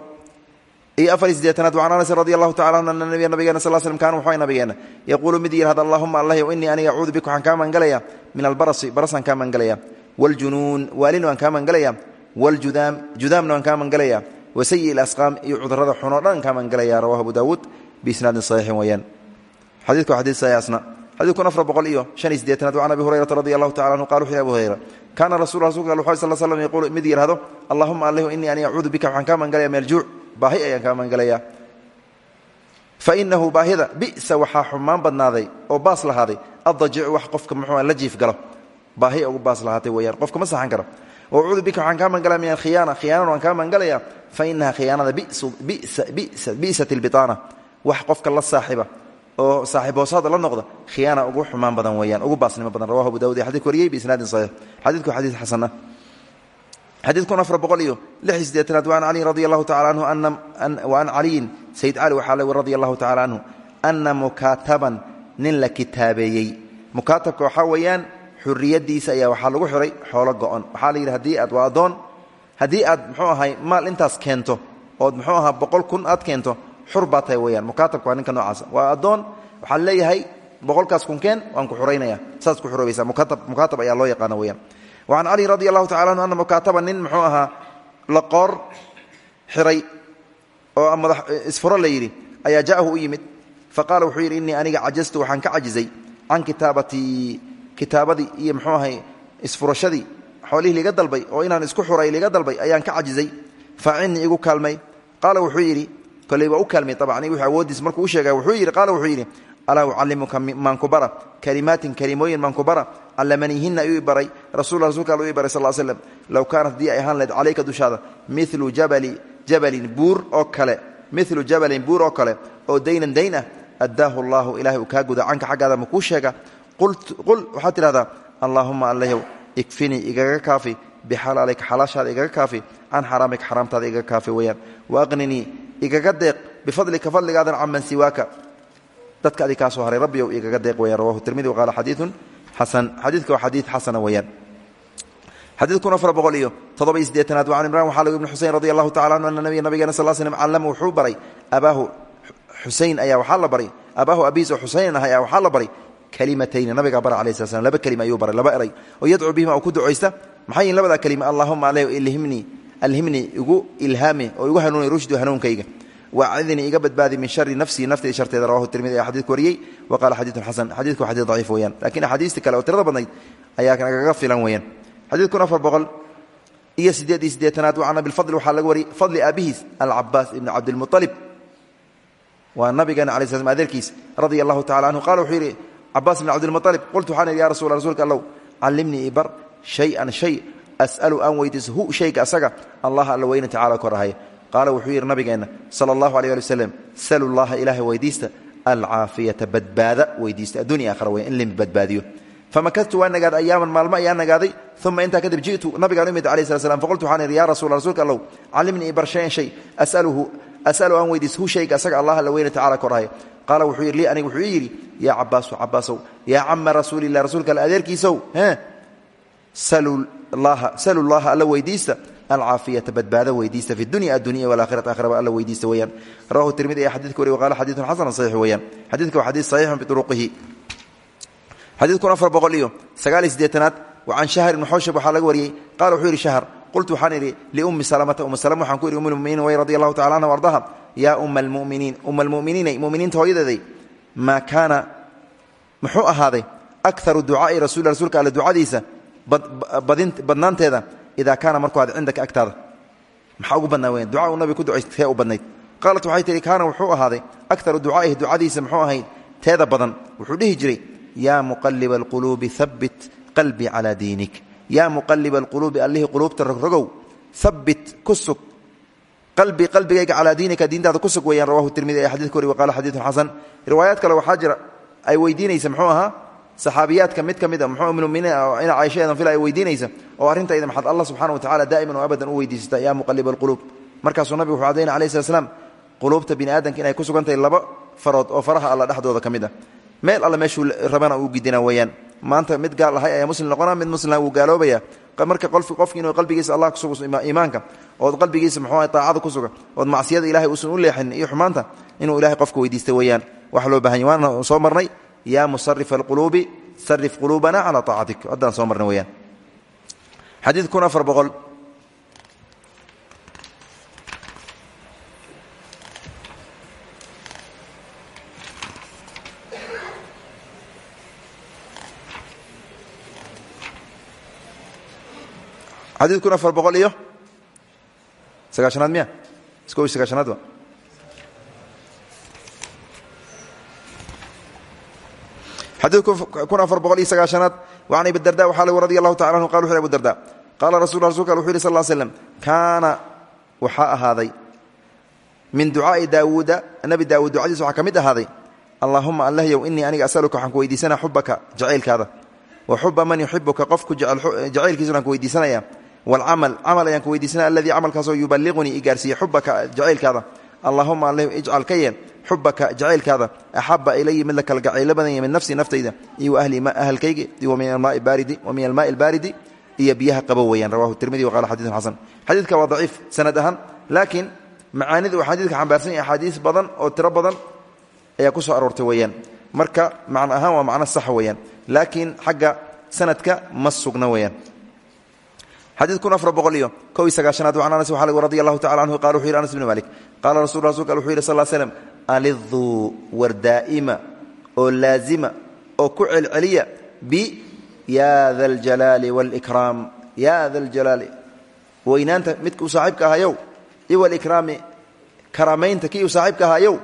iyo afar iyo sideetanaad can anas radi allahu tacala an nabiya nabigeena sal slm kaana wuxuu nabigeena yaquulu mid yihahda allahuma allahyow innii aniga acuudu bika waxaan kaa maangalaya min albarasi barasaan kaa maangalaya wljunuun waalina waan kaa maangalaya wljudaam judaamna waan kaa maangalaya wasayi asqaam iyo cudurrada xunoo dhan kaa maangalaya rawahu abu daawuud biisnaadin saxiixin weyaan xadiku xadii saxixsna xadiidkun afar boqol iyo shan iyo sideetanaad an abi hurayrata radi allahu tacala anhu qala wuxu yh abu hurayra kaana rasul rasulka al sal slm yaquulu mid yidhahdo allahuma alehu inii ani acuudu bika waxaan kaa maangalaya min aljuuc baahi ayaan kaa maangalaya fainahu baahida bisa waxaa xumaan badnaaday oo baas lahaaday adajicu wax qofka muxuua la jiifgalo baahi ugu baas lahaatay weyaan qofka ma saxan karo. Wacuudu bika waxaan kaa magangalaya min alkhiyaana khiyaanana waan kaa magangalayaa fa inaha khiyaanada bisat ilbiaana wax qofka la saaxiiba oo saaxiib hoosaada la noqda khiyaana ugu xumaan badan weeyaan ugu baasnimo badan. Rawahu abu dawud ee xadidku wariyey biisnaadin saxiix. Xadiidku xadiid xasana xadiidkun afar boqol iyo lix iyo siddeetanaad waan caliyin radi allahu tacala anhu wa an caliyin sayid cali waxaa le radi allahu tacala canhu ana nin la kitaabeeyey. Mukaatabka waxaa weeyaan xuriyadiisa ayaa waxaa lagu xiray xoolo go-on. Waxaa la yidhi haddii aad waa addoon haddii aad muxuu ahay maal intaas keento ood muxuu ahaa boqol kun aad keento xur baa tahay weyaan mukaatabka waa ninka noocaasa waa addoon waxaa leeyahay boqolkaas kunkeen waan ku xuraynaya saas ku xuroobaysa mukaatab ayaa loo yaqaana weyaan wacan cali radi allahu tacala anhu ana mukaataba nin muxuu ahaa la qoor xiray oo madax isfuro la yidhi ayaa ja'ahu u yimid. Faqaala wuxuu yidhi innii aniga cajaztu waxaan ka cajizay can kitaabatii kitaabadii iyo muxuu ahay isfurashadii xoolihii liga dalbay oo inaan isku xuray liga dalbay ayaan ka cajizay. Facinii igu kaalmay. Qaala wuxuu yidhi koley u kaalmay abcan w awoodiis markuu u sheega wuxuu yidhi qaala wuxuu yidhi alaa ucallimuka maankubara kalimaatin kalimooyin maankubara callamaniihinna iu baray rasul rasulka all u baray sal slm low kaanat haddii ay ahaan lahayd calayka dushaada milu jabali jabalin buur oo kale milu jabalin buur oo kale oo daynan dayn ah addaahu allahu ilahay uu kaa guda canka xaggaada ma kuu sheega qul waxaad tidhahdaa allaahuma allayow ikfinii igaga kaafi bixalaalika xalaashaada igaga kaafi can xaraamika xaraamtaada igaga kaafi weyaan waaqninii igaga deeq bifadlika fadligaadan caman siwaaka. Dadka adi kaa soo haray rabbiyow igaga deeq weyaan rawahu tirmidi waqaala xadiiun xasan. Xadiidka waa xadiid xasana weyaan xadiidkun afar boqol iyo toddoba iyo siddeetanaad wa can imran waxaa lagu ibn xusein radi allahu tacala anhu ana nabiya nabigeena sal slm callama wuxuu baray abaahu xusein ayaa waxaa la baray abaahu abiis oo xuseyn ah ayaa waxaa la baray kalimatayni nabigaa bara sla slam laba kelima ayuu baray laba eray. Oo yadcuu bihima oo ku ducaysta maxay yihiin labadaa kelima allahuma aleh ilhimnii alhimnii igu ilhaami oo igu hanuuni rushdu hanuunkayga. Wacidnii iga badbaadi min shari nafsii naftayda sharteeda rawahu tirmidi ayaa xadidku wariyey wa qaala xadiidun xasan xadidku waa xadid daciif weyaan lakiin axaadiistii kale oo tirada badnayd ayaa nagaga filan weyaan xadiidkun afar boqol iyo siddeed iyo siddeetanaad wa can abilfadli waxaa laga wariyey fadli aabihiis alcabaas ibni cabdilmualib waa nabigeena ala sl adeerkiis radia allahu tacala canhu qala wuxuu yidhi cabaas ibn cabdilmualib qultu waxaan idhi ya rasul rasuulka allow callimnii ibar shay-an shay as'alu aan weydiiso hu shayga asaga allah alla weyne tacala kor ahaya qaala wuxuu yidhi nabigeenna sala allahu alay ali waslem salu llaha ilaahay weydiista alcaafiyata badbaada weydiista addunya akhra weya in limi badbaadiyo. Famakadtu waa nagaaday ayaaman maalmo ayaa nagaaday uma intaa kadib ji'tu nabigaan imid alayh slat slam faqultu waxaan idhi ya rasul rasuulka allow callimnii ibar shayan shay asaluhu asalu aan weydiiso hu shayga asaga allah alla weyne tacala kor ahaya qaala wuxuu yidhi lii aniga wuxuu ii yidhi yaa cabaasu cabaasow yaa cama rasuulilah rasuulka alle adeerkiisow e salu llaha alla weydiista alcaafiyata badbaado weydiista fi dunya addunya walaakhirati akhiraba alla weydiista weyaan rawahu tirmidi ayaa xadidka wariy waqala xadiidun xasanun saxiix weyaan xadidka waa xadiid saxiixun biuruqihi xadiidkun afar boqol iyo sagaal iyo siddeetanaad can shahr ibni xawshab waxaa laga wariyey qala wuxuu yidhi shahr qultu waxaan idhi liummi salamata umma salama waxaan ku yidhi ummi lmuminiin way radi allahu tacala anha ardaha yaa umma almuminiin umma almuminiinay muminiinta hooyadeeday maa kaana muxuu ahaaday akaru ducaai rasul rasuulka alle ducadiisa badnaanteeda idaa kaana markuu aad cindaka agtaada. Maxaa ugu badnaa weyan duca uu nabiga ku ducaystee u badnayd. Qaalat waxay tihi kaana wuxuu ahaaday akaru ducaa'ihi ducadiisa muxuu ahayd teeda badan. Wuxuu dhihi jiray yaa muqaliba alquluubi habbit qalbii calaa diinik. Yaa muqaliba alquluubi allihii quluubta rogrogow habbit ku sug qalbii qalbigayga calaa diinika diintaada ku sug weeyaan rawahu tirmidi ee xadidka wari wa qaala xadiidun xasan. Riwaayaad kale waxaa jira ay weydiinaysa muxuu ahaa saxaabiyaadka mid ka mid a muxuu ina caysha eedan fila ay weydiinaysa oo arrintayda maxaad allah subxana wa tacala daa'iman oo abadan u weydiisata yaa muqaliba alquluub. Markaasuu wuxuu cadayna alayh slat slam quluubta bini aadamka inay ku sugan laba farood oo faraha alla dhexdooda ka ah. Meel alle meeshuu rabana uu gidina weeyaan maanta mid gaal ahay ayaa muslim noqona mid muslimha wuu gaaloobaya. Marka qofki inuu qalbigiisa allah kusugo iimaanka ood qalbigiisa muxuu taacada ku suga ood macsiyada ilahay uusan u leexin iyo xumaanta inuu ilahay qofka weydiista weeyaan. Wax loo bahanya waana soo marnay yaa musarif alquluubi sarif quluubana calaa aacatik haddaan soo marnay weyaan xadiid kun afar xadiid kun afar boqol iyo sagaashanaad miya? Isko sagaashanaad wa? Xadiid kun afar boqol iyo sagaashanaad wacan abi darda waxaa lg radi allahu tacala anhu qala wuxu abu darda qaala rasul rasulka wuxu yhi sal l slem kaana waxaa ahaaday min ducaa'i daawuuda nebi daawuud ducadiis waxaa ka mid ahaaday allaahuma allahyow inii aniga asaluka waxaan ku weydiisanaa xubaka jacaylkaada wa xuba man yuxibuka qofku jacaylkiisa waxaan ku weydiisanaya waalcamal camal ayaan ku weydiisanaya aladii camalkaasoo yuballiqunii i gaarsiiye xubaka jacaylkaada allaahuma allahyow ijcal ka yeel xubaka jacaylkaada axaba ilaya mid la kala gacaylo badan ya min nafsii naftayda iyo ahli ahalkayga wa min almaai albaaridi iyo biyaha qabo weyaan rawahu tirmidi waqala xadiiun xasan xadiidka waa daciif sanad ahaan laakiin macaanida uu xadiidka xambaarsan yahay axaadiis badan oo tiro badan ayaa ku soo aroortay weyaan marka macno ahaan waa macno saxa weyaan laakiin xagga sanadka ma sugna weyaan xadiid kun afar boqol iyo kow iyo sagaashanaad an anas radi allahu tacala anhu qala wuxu yhi anas bn malik qaala rasul rasulka wuxuu yidhi sal slm aliduu war daa'ima oo laazima oo ku celceliya bi ya da aljalaali wاlkraam ya da ljalaali weynaanta midka u saaxiibka ahayow iyo walikraami karaamaynta kii u saaxiibka ahayow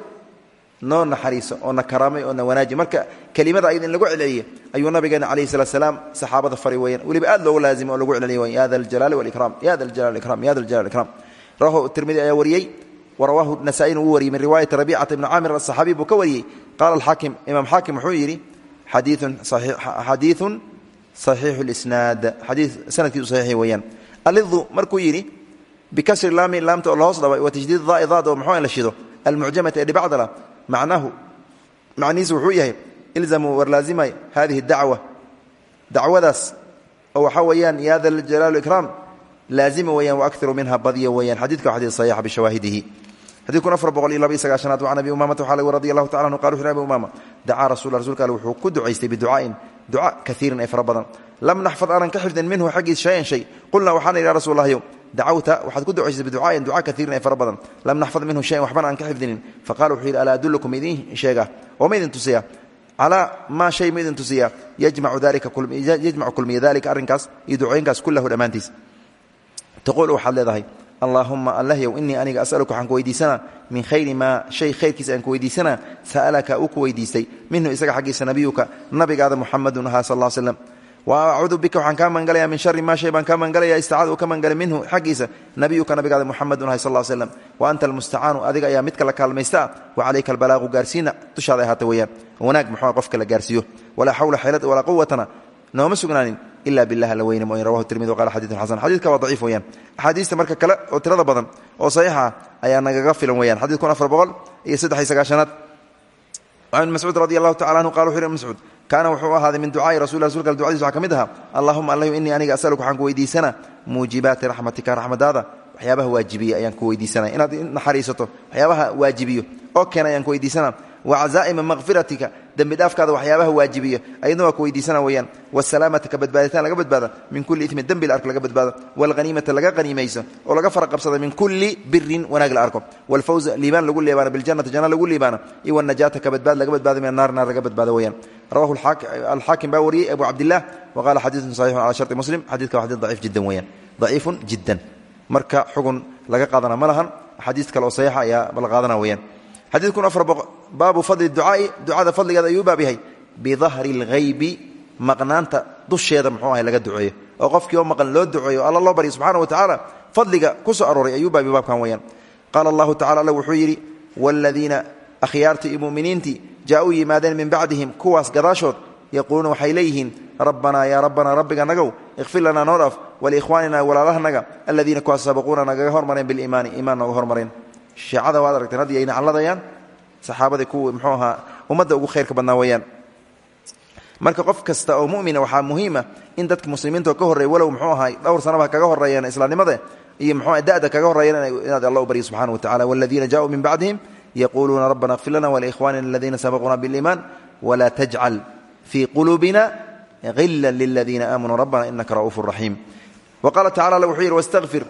noo naxariiso oo na karaamay oo na wanaaji. Marka kelimada ayad in lagu celceliya ayuu nabigeena calayhi salatu salaam saxaabada fari weeyaan weliba aad loogu laazima oo lagu celceliya wayan ya da aljalaali wاlkraam ya da aljalali ikram ya da aljalali ikram rawahu tirmidi ayaa wariyey warawaahu nasaa-in uu wariyey min riwaayati rabicata ibni caamir asaxaabi buu ka wariyey qaala alxaakim imaam xaakim wuxuu yidhi xadiiun saxiixu lisnaad xadii sanadkiisu saxiixi weeyaan. Alidu markuu yidhi bikasri laami laamta oo lahoos dhaba wa tajdiid daai daad oo muxuu la shido almucjamata ee dhibacdala macnahu macnihiisu wuxuu yahay ilzamuu war laazimay hadihi dacwa. Dacwadaas oo waxaa weeyaan ya da jalaal ikraam laazima weyaan waakhiru minha badya weyaan xadidka waa xadid saxiixa bishawaahidihi xadid kun afar boqol iyo laba iyo sagaashanaad can abi umamata waxaa lagu radi allahu tacala anhu qala wuxu abi umama dacaa rasul rasulka alle wuxuu ku ducaystay biducaa'in duca kaiirin ee fara badan. Lam naxfad aanan ka xifdin minhu xaggiis shayan shay. Qulnaa waxaana yidhi rasul lahyow dacawta waxaad ku ducaysay biducaain duca kaiirin ee fara badan. Lam naxfad minhu shayan waxbana aan ka xifdinin. Faqala wuxuu yidhi alaa adullukum idiin sheega? Oo ma idin tusiya calaa maa shay ma idin tusiya yajmacu kulmiya dalika arrinkaas iyo ducooyinkaas kullahu dhammaantiis taquul waxaad leedahay allaahuma allahyow inii aniga asaluka waxaan ku weydiisanaa min khayri maa shay khayrkiisa aan ku weydiisanaa sa'alaka uu ku weydiistay minhu isaga xaggiisa nabiyuka nabigaada muxamadun ahaa sal slam acuudu bika waxaan kaa magangalaya min shari maa shay baan kaa magangalaya istacaad uu ka magangalay minhu xaggiisa nabiyuka nabigaada muxamadun ahay sal slam wa anta almustacaanu adiga ayaa midka la kaalmaysta. Ah wa calayka albalaaqu gaarsiina dushaada ahaata weeyaan. Wanaag muxuu qofka la gaarsiiyo. Walaa xawla xeelad walaa quwatana nooma sugnaanin ila bilah la weyne mooy rawahu tirmidi waqala xadiidun xasan. Xadidka waa daciif weyaan axaadiista marka kale oo tirada badan oo saxiixa ah ayaa nagaga filan weyaan xadid kun afar boqol iyo saddex iyo sagaashanaad can mascuud radi allahu tacala anhu qala wuxu yhi mascuud kaana wuxuu ahaaday min ducaai rasul rasulka ducadiis waxaa ka mid ahaa allahuma allahu inii aniga asaluka waxaan ku weydiisanaa muujibaati raxmatika raxmadaada waxyaabaha waajibiya ayaan ku weydiisanaya inaad naxariisato waxyaabaha waajibiyo oo keena ayaan ku weydiisanaa wa cazaa'ima makfiratika dembi dhaafkaada waxyaabaha waajibiya. Ayadna waa ku weydiisana weyaan wasalaamata ka badbaaditaan laga badbaada min kulli imin dembi la ark laga badbaado. Walhaniimata laga haniimayso oo laga fara qabsada min kulli birin wanaag la arko. Walfawza liibaan lagu liibaano biljannati janna lagu liibaano iyo wanajaata ka badbaad laga badbaado min annaar naar laga badbaado weyaan rawahu alxaakim baa wariyey abu cabdilah wa qaala xadiidun saxiixun cala sharti muslim. Xadidka waa xadid daciif jiddan weyaan daciifun jiddan. Marka xugun laga qaadana ma lahan. Xadiis kale oo saxiixa ayaa la qaadana weyaan baabu fadli ducaai ducada fadligeeda ayuu baab yahay. Bidahri اlghaybi maqnaanta dusheeda muxuu ahay laga duceeyo. Oo qofkii oo maqan loo duceeyo alla loo baryo subxana wa tacaala fadliga ku soo arooray ayuu baabi baabkan weyaan qaala allahu tacala alla wuxuu yidhi waaladiina akhyaartii iyo muminiintii jaa-uu yimaadeen min bacdihim kuwaas gadaashood yaquuluuna waxay leeyihiin rabbanaa yaa rabbanaa rabbiga nagow ikfir lanaa noo dhaaf waliikhwaanina walaalahanaga aladiina kuwaas sabaquuna nagaga hormareen biliimaani iimaan nooga hormareen shiicada waad aragteen haddii ay nacladayaan saxaabadii kuwii muxuu ahaa ummadda ugu khayrka badnaa weeyaan. Marka qof kasta oo mumina waxaa muhiima in dadka muslimiinta ka horreeya walow muxuu ahaa dhowr sanaba kaga horreeyaan islaamnimada iyo muxuu da'da kaga horreeyaan inaad alla u baryo subxana wa tacala waladiina jaauu min bacdihim yaquuluuna rabbana اkfir lana waliikhwanina aladiina sabaquuna biliimaan wla tajcal fii quluubina hila liladiina aamanuu rabbana inaka ra'uufu raxiim wa qaala tacala wuxuu yidhi wastaqfir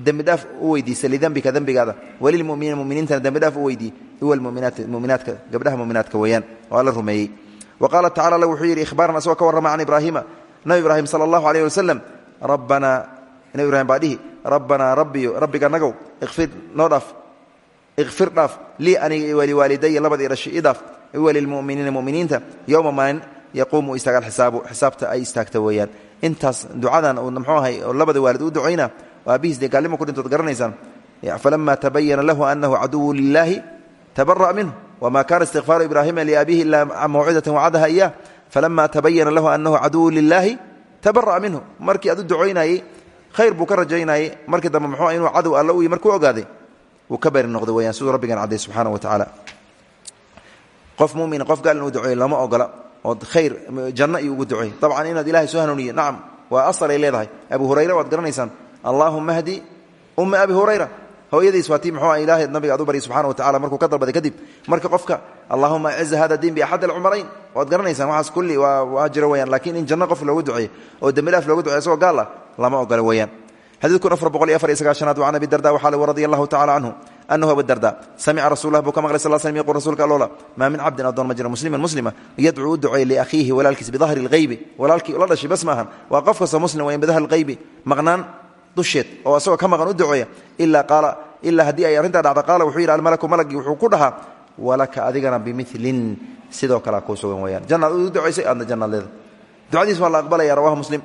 dembidhaaf u weydiisa lidembika dembigaada walilmuminiina muminiintana dembidhaaf u weydii iwa muminaadka gabdhaha muminaadka weeyaan. Oo alla rumeeyey. Wa qaala tacala alla wuxuu yidhi ihbaaran asagoo ka warrama can ibraahiima nabi ibraahim sala allahu alayh wasalam rabbanaa nabi ibrahim baa dhihi rabbanaa rabbiyo rabbiganagow ikfir noo dhaaf ikfir dhaaf lii aniga iyo waliwaalidaya labadii dhashay idaaf walilmuminiina muminiinta yowma maalin yaquumu istaaga alxisaabu xisaabta ay istaagta weeyaan. Intaas ducadan uu mxuu ahay labada waalid u ducayna aabihiis dee gaalnimo ku dhintood garanaysaan. Falama tabayana lahu anahu caduwu lilaahi tabara'a minhu. Wma kana istikfaaru ibraahima liabihi ila mawcidata wacadaha iyah falama tabayana lahu anahu caduwu lilaahi tabara'a minhu. Markii aad u ducaynayey khayr buu ka rajaynayey markii dambe mxuu inuu cadow alla u markuu ogaaday wuu ka bari noqday weyaan siduu rabbigan cadday subxaana wa tacaala qof mumina qof gaal inuu duceeyo lama ogola. Oo khayr janno iyo ugu duceey dabcan inaad ilahay soo hanuuniye nacam waa asalay leedahay. Abu hurayra waad garanaysaan allaahuma hdi umma abi hurayra. Hooyadiis waa tii mxuu ilaahay nabiga ad u barya subxana wa tacala markuu ka dalbaday kadib. Marka qofka allahuma aciza hada diin biaxad alcumarayn waad garanaysaan waxaas kulli waa jiro weyaan lakiin in janno qof loogu duceeyo oo dembilaaf loogu duceyo isagoo gaal ah lama ogola weeyaan. Xadiidkun afar boqol iyo afar iyo sagaashanaad wa can abi darda waxaa le radia allahu tacala canhu anahu abudarda samica rasulah buu ka maqlay sal slm yqul rsulka aloola maa min cabdin addoon ma jira musliman muslima yadcuu u duceey liakhiihi walaalkiis bidahri lghaybi walaalkii ula dhashay bas maahan waa qof kastoo muslim wayan bidahri lghaybi maqnaan dusheed oo isagoo ka maqan u duceeya ilaa haddii ay arrintaa dhacda qaala wuxuu yidhi almalaku malagii wuxuu ku dhahaa walaka adigana bimilin sidoo kalea kuu sugan weyaan jannaad u ducaysay aadna jannaad leeda ducadiis waa la aqbalaya rawahu muslim.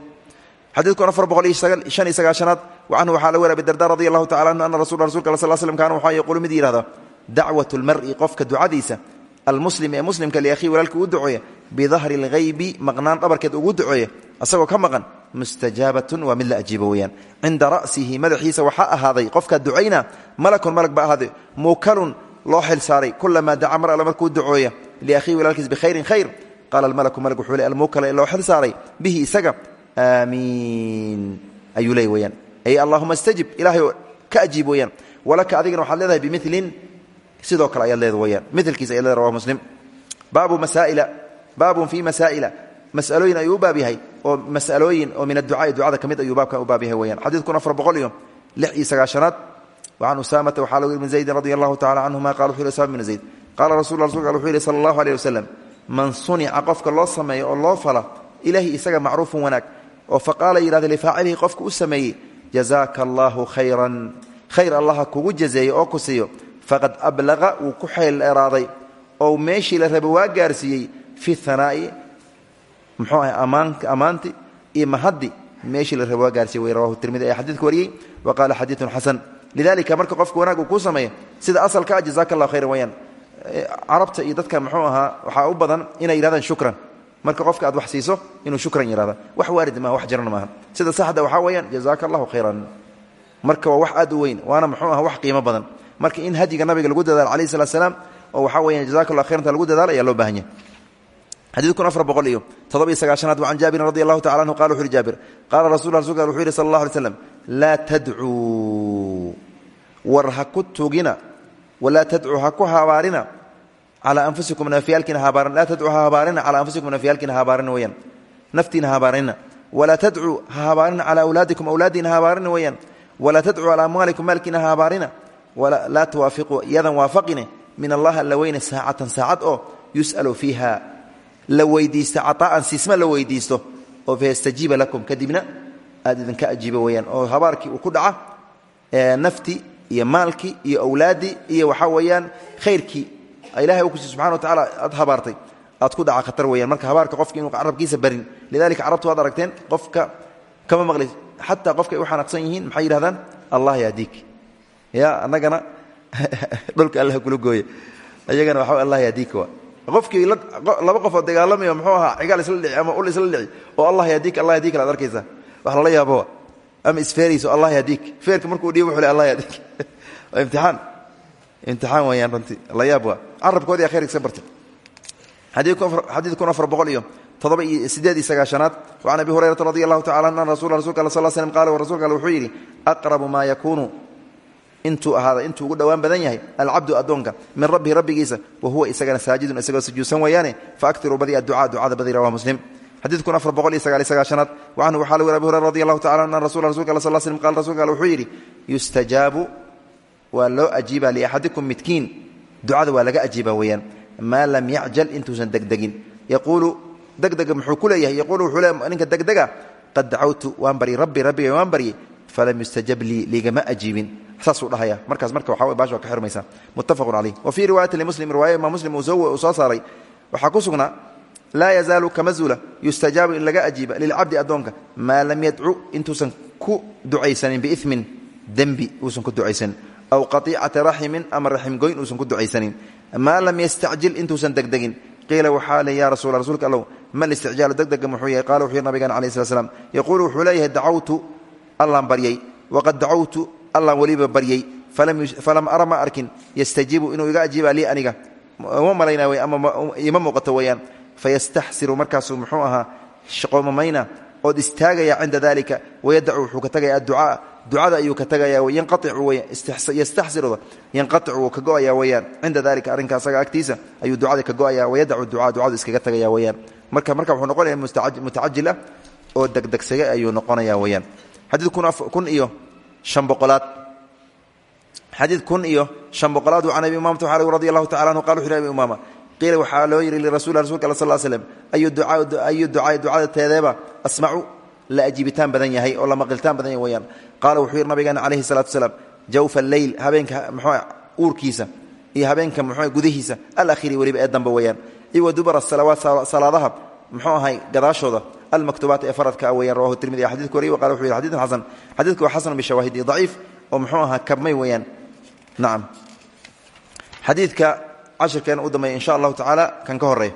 Xadiidkun afar boqol iyo shan iyo sagaashanaad canhu waxaa la weri abi darda radi allahu tacala anhu ana rasul rasulka sal slm kaana waxaa yaquulu mid yihahda dacwat lmari qofka ducadiisa almuslim ee muslimka liakhihi walaalka u duceeya bidahri lghaybi maqnaan dhabarkeed ugu duceeya asagoo ka maqan mustajaabatun waa mid la ajiibo weyaan cinda ra'sihi madaxiisa waxaa ahaaday qofka ducayna malakun malag ba ahaaday muukalun loo xil saaray kulamaa daca mar alle markuu ducooya liakhihi walaalkiis bikhayrin khayr. Qaala almalaku malag wuxuu le almuukala ee loo xil saaray bihi isaga. Aamiin. Ayuu leey weyaan ay allahuma stajib ilahay ka ajiib weyaan walaka adigana waxaad leedahay bimilin sidoo kale ayaad leeda weyaan milkiis ayad leeda rawa muslim. Baabu masaaila baabun fii masaa'ila masalooyin ayuu u baab yahay oo masalooyin oo min adducaai ducada ka mid ayuu baabkan u baab yahay weyaan xadiidkun afar boqol iyo lix iyo sagaashanaad wacan usaamata waxaa lagu min zaydin radi allahu tacala canhuma qala wuxu yhi usama bn zayd. Qaala rasul rasulka wuxuu yihi sala allahu aleyh wasalam man sunica qofka loo sameeyo oo loo fala ilahi isaga macruufun wanaag. Oo faqaala yidhahda lifaacilihi qofka u sameeyey jazaaka allaahu khayran. Khayr allaha kugu jazeeyo oo ku muxuu ahay ammaanti iyo mahaddi meeshii la raba waa gaarsiiye way rawahu tirmidi ayaa xadidka wariyey wa qaala xadiidun xasan. Lidalika marka qofka wanaag uu kuu sameeya sida asalka ah jazaka allah khayran wayaan carabta iyo dadka muxuu ahaa waxaa u badan inay yidhahdaan shukran. Marka qofka aad wax siiso inuu shukran yihahda wax waarid maaha wax jirana maaha. Sida saxda waxaa weeyaan jazaaka allahu khayran. Marka waa wax aad u weyn waana muxuu aha wax qiimo badan. Marka in hadiga nabiga lagu dadaalo alayh salat slaam oo waxaa weya jazaka allah khayranta lagu dadaalo ayaa loo baahan yahay xadiidkun afar boqol iyo toddoba iyo sagaashanaad wacan jaabirin radi allahu tacala anhu qala wuxu uhi jaabir qaala rasul rasulka wuxuu yihi sala allah alay slam laa tadcuu war ha ku tugina walaa tadcuu ha ku habaarina calaa anfusikum nafyaalkiina habaarina laa tadcuu ha habaarina calaa anfusikum nafyaalkiina habaarina weyaan naftiina habaarina walaa tadcuu ha habaarina calaa awlaadikum awlaadiina habaarina weyaan walaa tadcuu calaa amwaalikum maalkiina ha habaarina laa tuwaafiquu iyadan waafaqine min allah alla weyne saacatan saacad oo yus'alu fiiha la weydiista caطaa'an siisma la weydiisto oo fayastajiiba lakum kadibna aad idinka ajiibo weyaan oo habaarkii uu ku dhaca nafti iyo maalkii iyo awlaaddii iyo waxaa weeyaan khayrkii ilahay u kusiy subxana wa tacala aad habaartay aad ku dhaca khatar weyaan marka habaarka qofka inuu carabkiisa barin lidalika carabtu waad aragteen qofka kama maqli xataa qofka ay u xanaaqsan yihiin maxay yidhahdaan allah yahdiik ya annagana (laughs) dhulka allah kula gooya ayagana waxa allah yahdiika waa qofkii laba qof oo dagaalamayo muxuu ahaa cigaal isla dhici ama ul isla dhici? oo allah yahdiik allah yahdiik laad arkaysaa wax lala yaabowa ama isfeerayso allah yahdiik. Feerka markuu dhiibo wuxuu le allah yahdiik. (laughs) Waa imtixaan. Imtixaan weeyaan runtii. La yaab waa. Carabkoodii aa khayrkiisa bartay. Xadiid kun afar boqol iyo toddoba iyo sideed iyo sagaashanaad wacan abi hurayrata radi allahu tacala an rasul rasulka al sal slm qaala wuxuu yidhi aqrabu maa yakuunu intuu ahaada intuu ugu dhowaan badan yahay alcabdu addoonka min rabbihi rabbigiisa wa huwa isagana saajidun isagoo sujuudsan weeyaane faaktiruu badi adducaa ducada badi rawah muslim. Xadiidkun afar boqol iyo sagaal iyo sagaashanaad wacanhu waxaa la weri abi hurera radi allahu tacala an rasul rasulka al sal slm qala rasulka al wuxuu yidhi yustajaabu waa loo ajiibaa liaxadikum midkiin. Ducada waa laga ajiiba weeyaan. Maa lam yacjal intuusan degdegin. Yaquulu degdega muxuu ku leeyahay? Yaquulu wuxuu le ninka degdega qad dacawtu waan baryay rabbi rabbiga waan baryay falam yustajab lii ligama ajiibin saasuu dhahaya. Markaas marka waxa bash waa ka xirmaysa. Muttafaqun caleyh wa fii riwaayati limuslim riwaaya imaam muslim uu soo saaray. Waxaa ku sugnaa laa yazaalu kama zuula yustajaabu in laga ajiiba lilcabdi addoonka maa lam yadcu intuusan ku ducaysanin biimin dembi uusan ku ducaysanin. Aw qaiicati raximin ama raximgoyn uusan ku ducaysanin. Maa lam yastacjil intuusan degdegin. Qiila waxaa le ya rasul rsulka allow ma listicjaalu degdega muxuu yahay? Qala wuxuu nabigan alayh slat slam yaquulu wuxuu leeyahay dacawtu allaan baryay waqad dacawtu allaan weliba baryey falam ara ma arkin yastajiibu inuu iga ajiiba lii aniga. Uma malaynaa wey ama ima muuqato weeyaan fayastaxsiru markaasuu muxuu ahaa shaqoomamayna ood istaagaya cinda dalika wayadacu wuxuu ka tagaya adducaa ducada ayuu ka tagaya yastaxsiruda yanqaicu wuu ka go'aya weeyaan cinda dalika arrinka asaga agtiisa ayuu ducada ka go'aya wayadacu ducaa ducadu iskaga tagaya weeyaan marka marka wuxuu noqonaya mutacajil ah oo degdegsage ayuu noqonaya weeyaan xadiid kun iyo shan boqolaad. Xadiid kun iyo shan boqolaad can abi umamata waxaa radi allahu tacala anhu qal abi umaama qiila waxaa loo yidhi lirasuuli rasulka al sal slm ayu ducaa ducada teedeeba asmacu la ajiibitaan badan yahay oo la maqiltaan badan yahay weyaan qaala wuxuu yidhi nabigeena calayhi salatu salaam jawfa leyl habeenka mxuu uurkiisa iyo habeenka mxuu gudihiisa alakhiri weliba ee dambe weeyaan. Iyo wa dubara salawaat salaadaha muxuu ahay gadaashooda almaktubaat ee faradka ah weyan rawahu tirmidi xadidku wariy qala wuxuu yidhi xadidun xasan. Xadidku waa xasan bishawaahidi daciif oo muxuu ahaa kabmay weeyaan. Nacam xadiidka cashirkeena u dambeeya insha allahu tacaala kan ka horreeya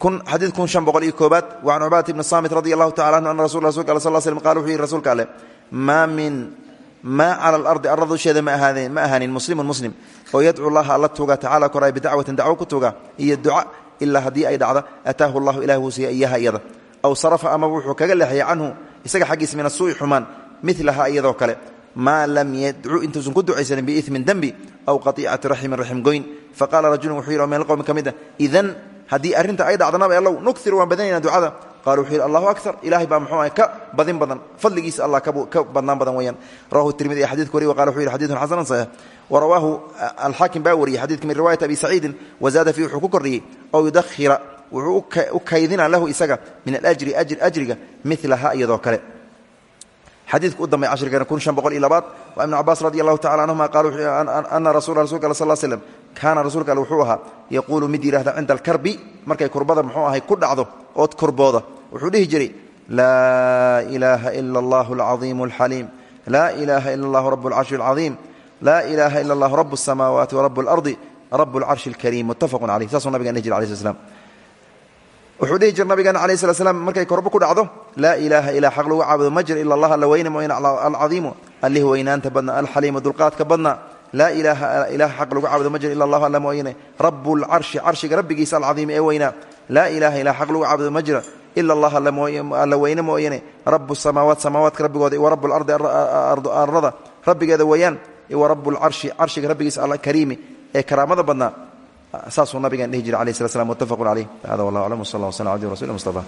xadiid kun shan boqol iyo koobaad wa can cubaadata ibni saamit radi allahu tacala anhu ana rasul rasulka al sal slm qala wuxuu yihi rasuulka ale maa min maa cala alardi arda dusheeda ma ahaanin muslimun muslim oo yadcu llaha alla tuuga tacala koray bidacwatin dacwo ku tuuga iyo duca ilaa haddii ay dhacda ataahu llahu ilah wuu siiya iyaha iyada. Aw sarafa amaba wuxuu kaga leexiyay canhu isaga xaggiisa min asuu'i xumaan milaha iyadoo kale. Maa lam yadcu intuusan ku ducaysanin biimin dembi aw qaiicati raximin raxim goyn. Faqaala rajulun wuxuu yidhi min alqowmi ka mid a idan haddii arrinta ay dhacdanaba allow nukir waan badanayna ducada. Qala wuxuu yidhi allahu akar ilahay baa muxuu ah ka badin badan. Fadligiisa allah ka badnaan badan weyaan rawahu tirmidi xadidku wariy qala wuxu yidhi xadidun xasanun saxiix warawaahu alxaakim baa wariyey xadidka min riwaayati abi saciidin wazaada fiih wuxuu ku kordhiyey ow yudakhira wuxuu lahu isaga min alajri ajriga milaha iyadoo xadiidka u dambay cashirkeena kun shan boqol iyo labaad waa ibnu cabaas radi allahu tacala canhuma qaal ana rasula rasulka al sal slm kaana rasuulka al wuxuu ahaa yaquulu mid yidhahda cinda alkarbi markay kurbada muxuu ahay ku dhacdo ood kurbooda. Wuxuu dhihi jiray laa ilaaha ila allahu alcaiimu alxaliim laa ilaaha ila allahu rabu alcarshi alcaiim laa ilaaha ila allahu rabu asamaawaati warabu alardi rabu alcarshi alkariim muttafaqun caleyh saasuu nabigan dhihi jir alai sl slam wuxuu dhihi jira nabigeena alayh slat slam markay korbo ku dhacdo laa ilaaha ilaa xaq lagu caabudo ma jir ila allah alla weyne mooyane alcadiimu allih weynaanta badna alxaliimu dulqaadka badna laa ilaaha ilaah xaq lagu caabudo ma jir ila allah alla mooyane rabu lcarshi carshiga rabbigiisa alcadiimi ee weynaa laa ilaaha ilaa xaq lagu caabudo ma jira ila allah alla weyne mooyane rabu samaawaat samaawaadka rabbigooda iwa rabu lardi arada rabbigeeda weeyaan iwa rabu lcarshi carshiga rabbigiisa alkariimi ee karaamada badnaa saasuu nabigan dhihi jira alayh slat slam mutafaqun caleyh hada wallah aclam w sal lla w slam mustafa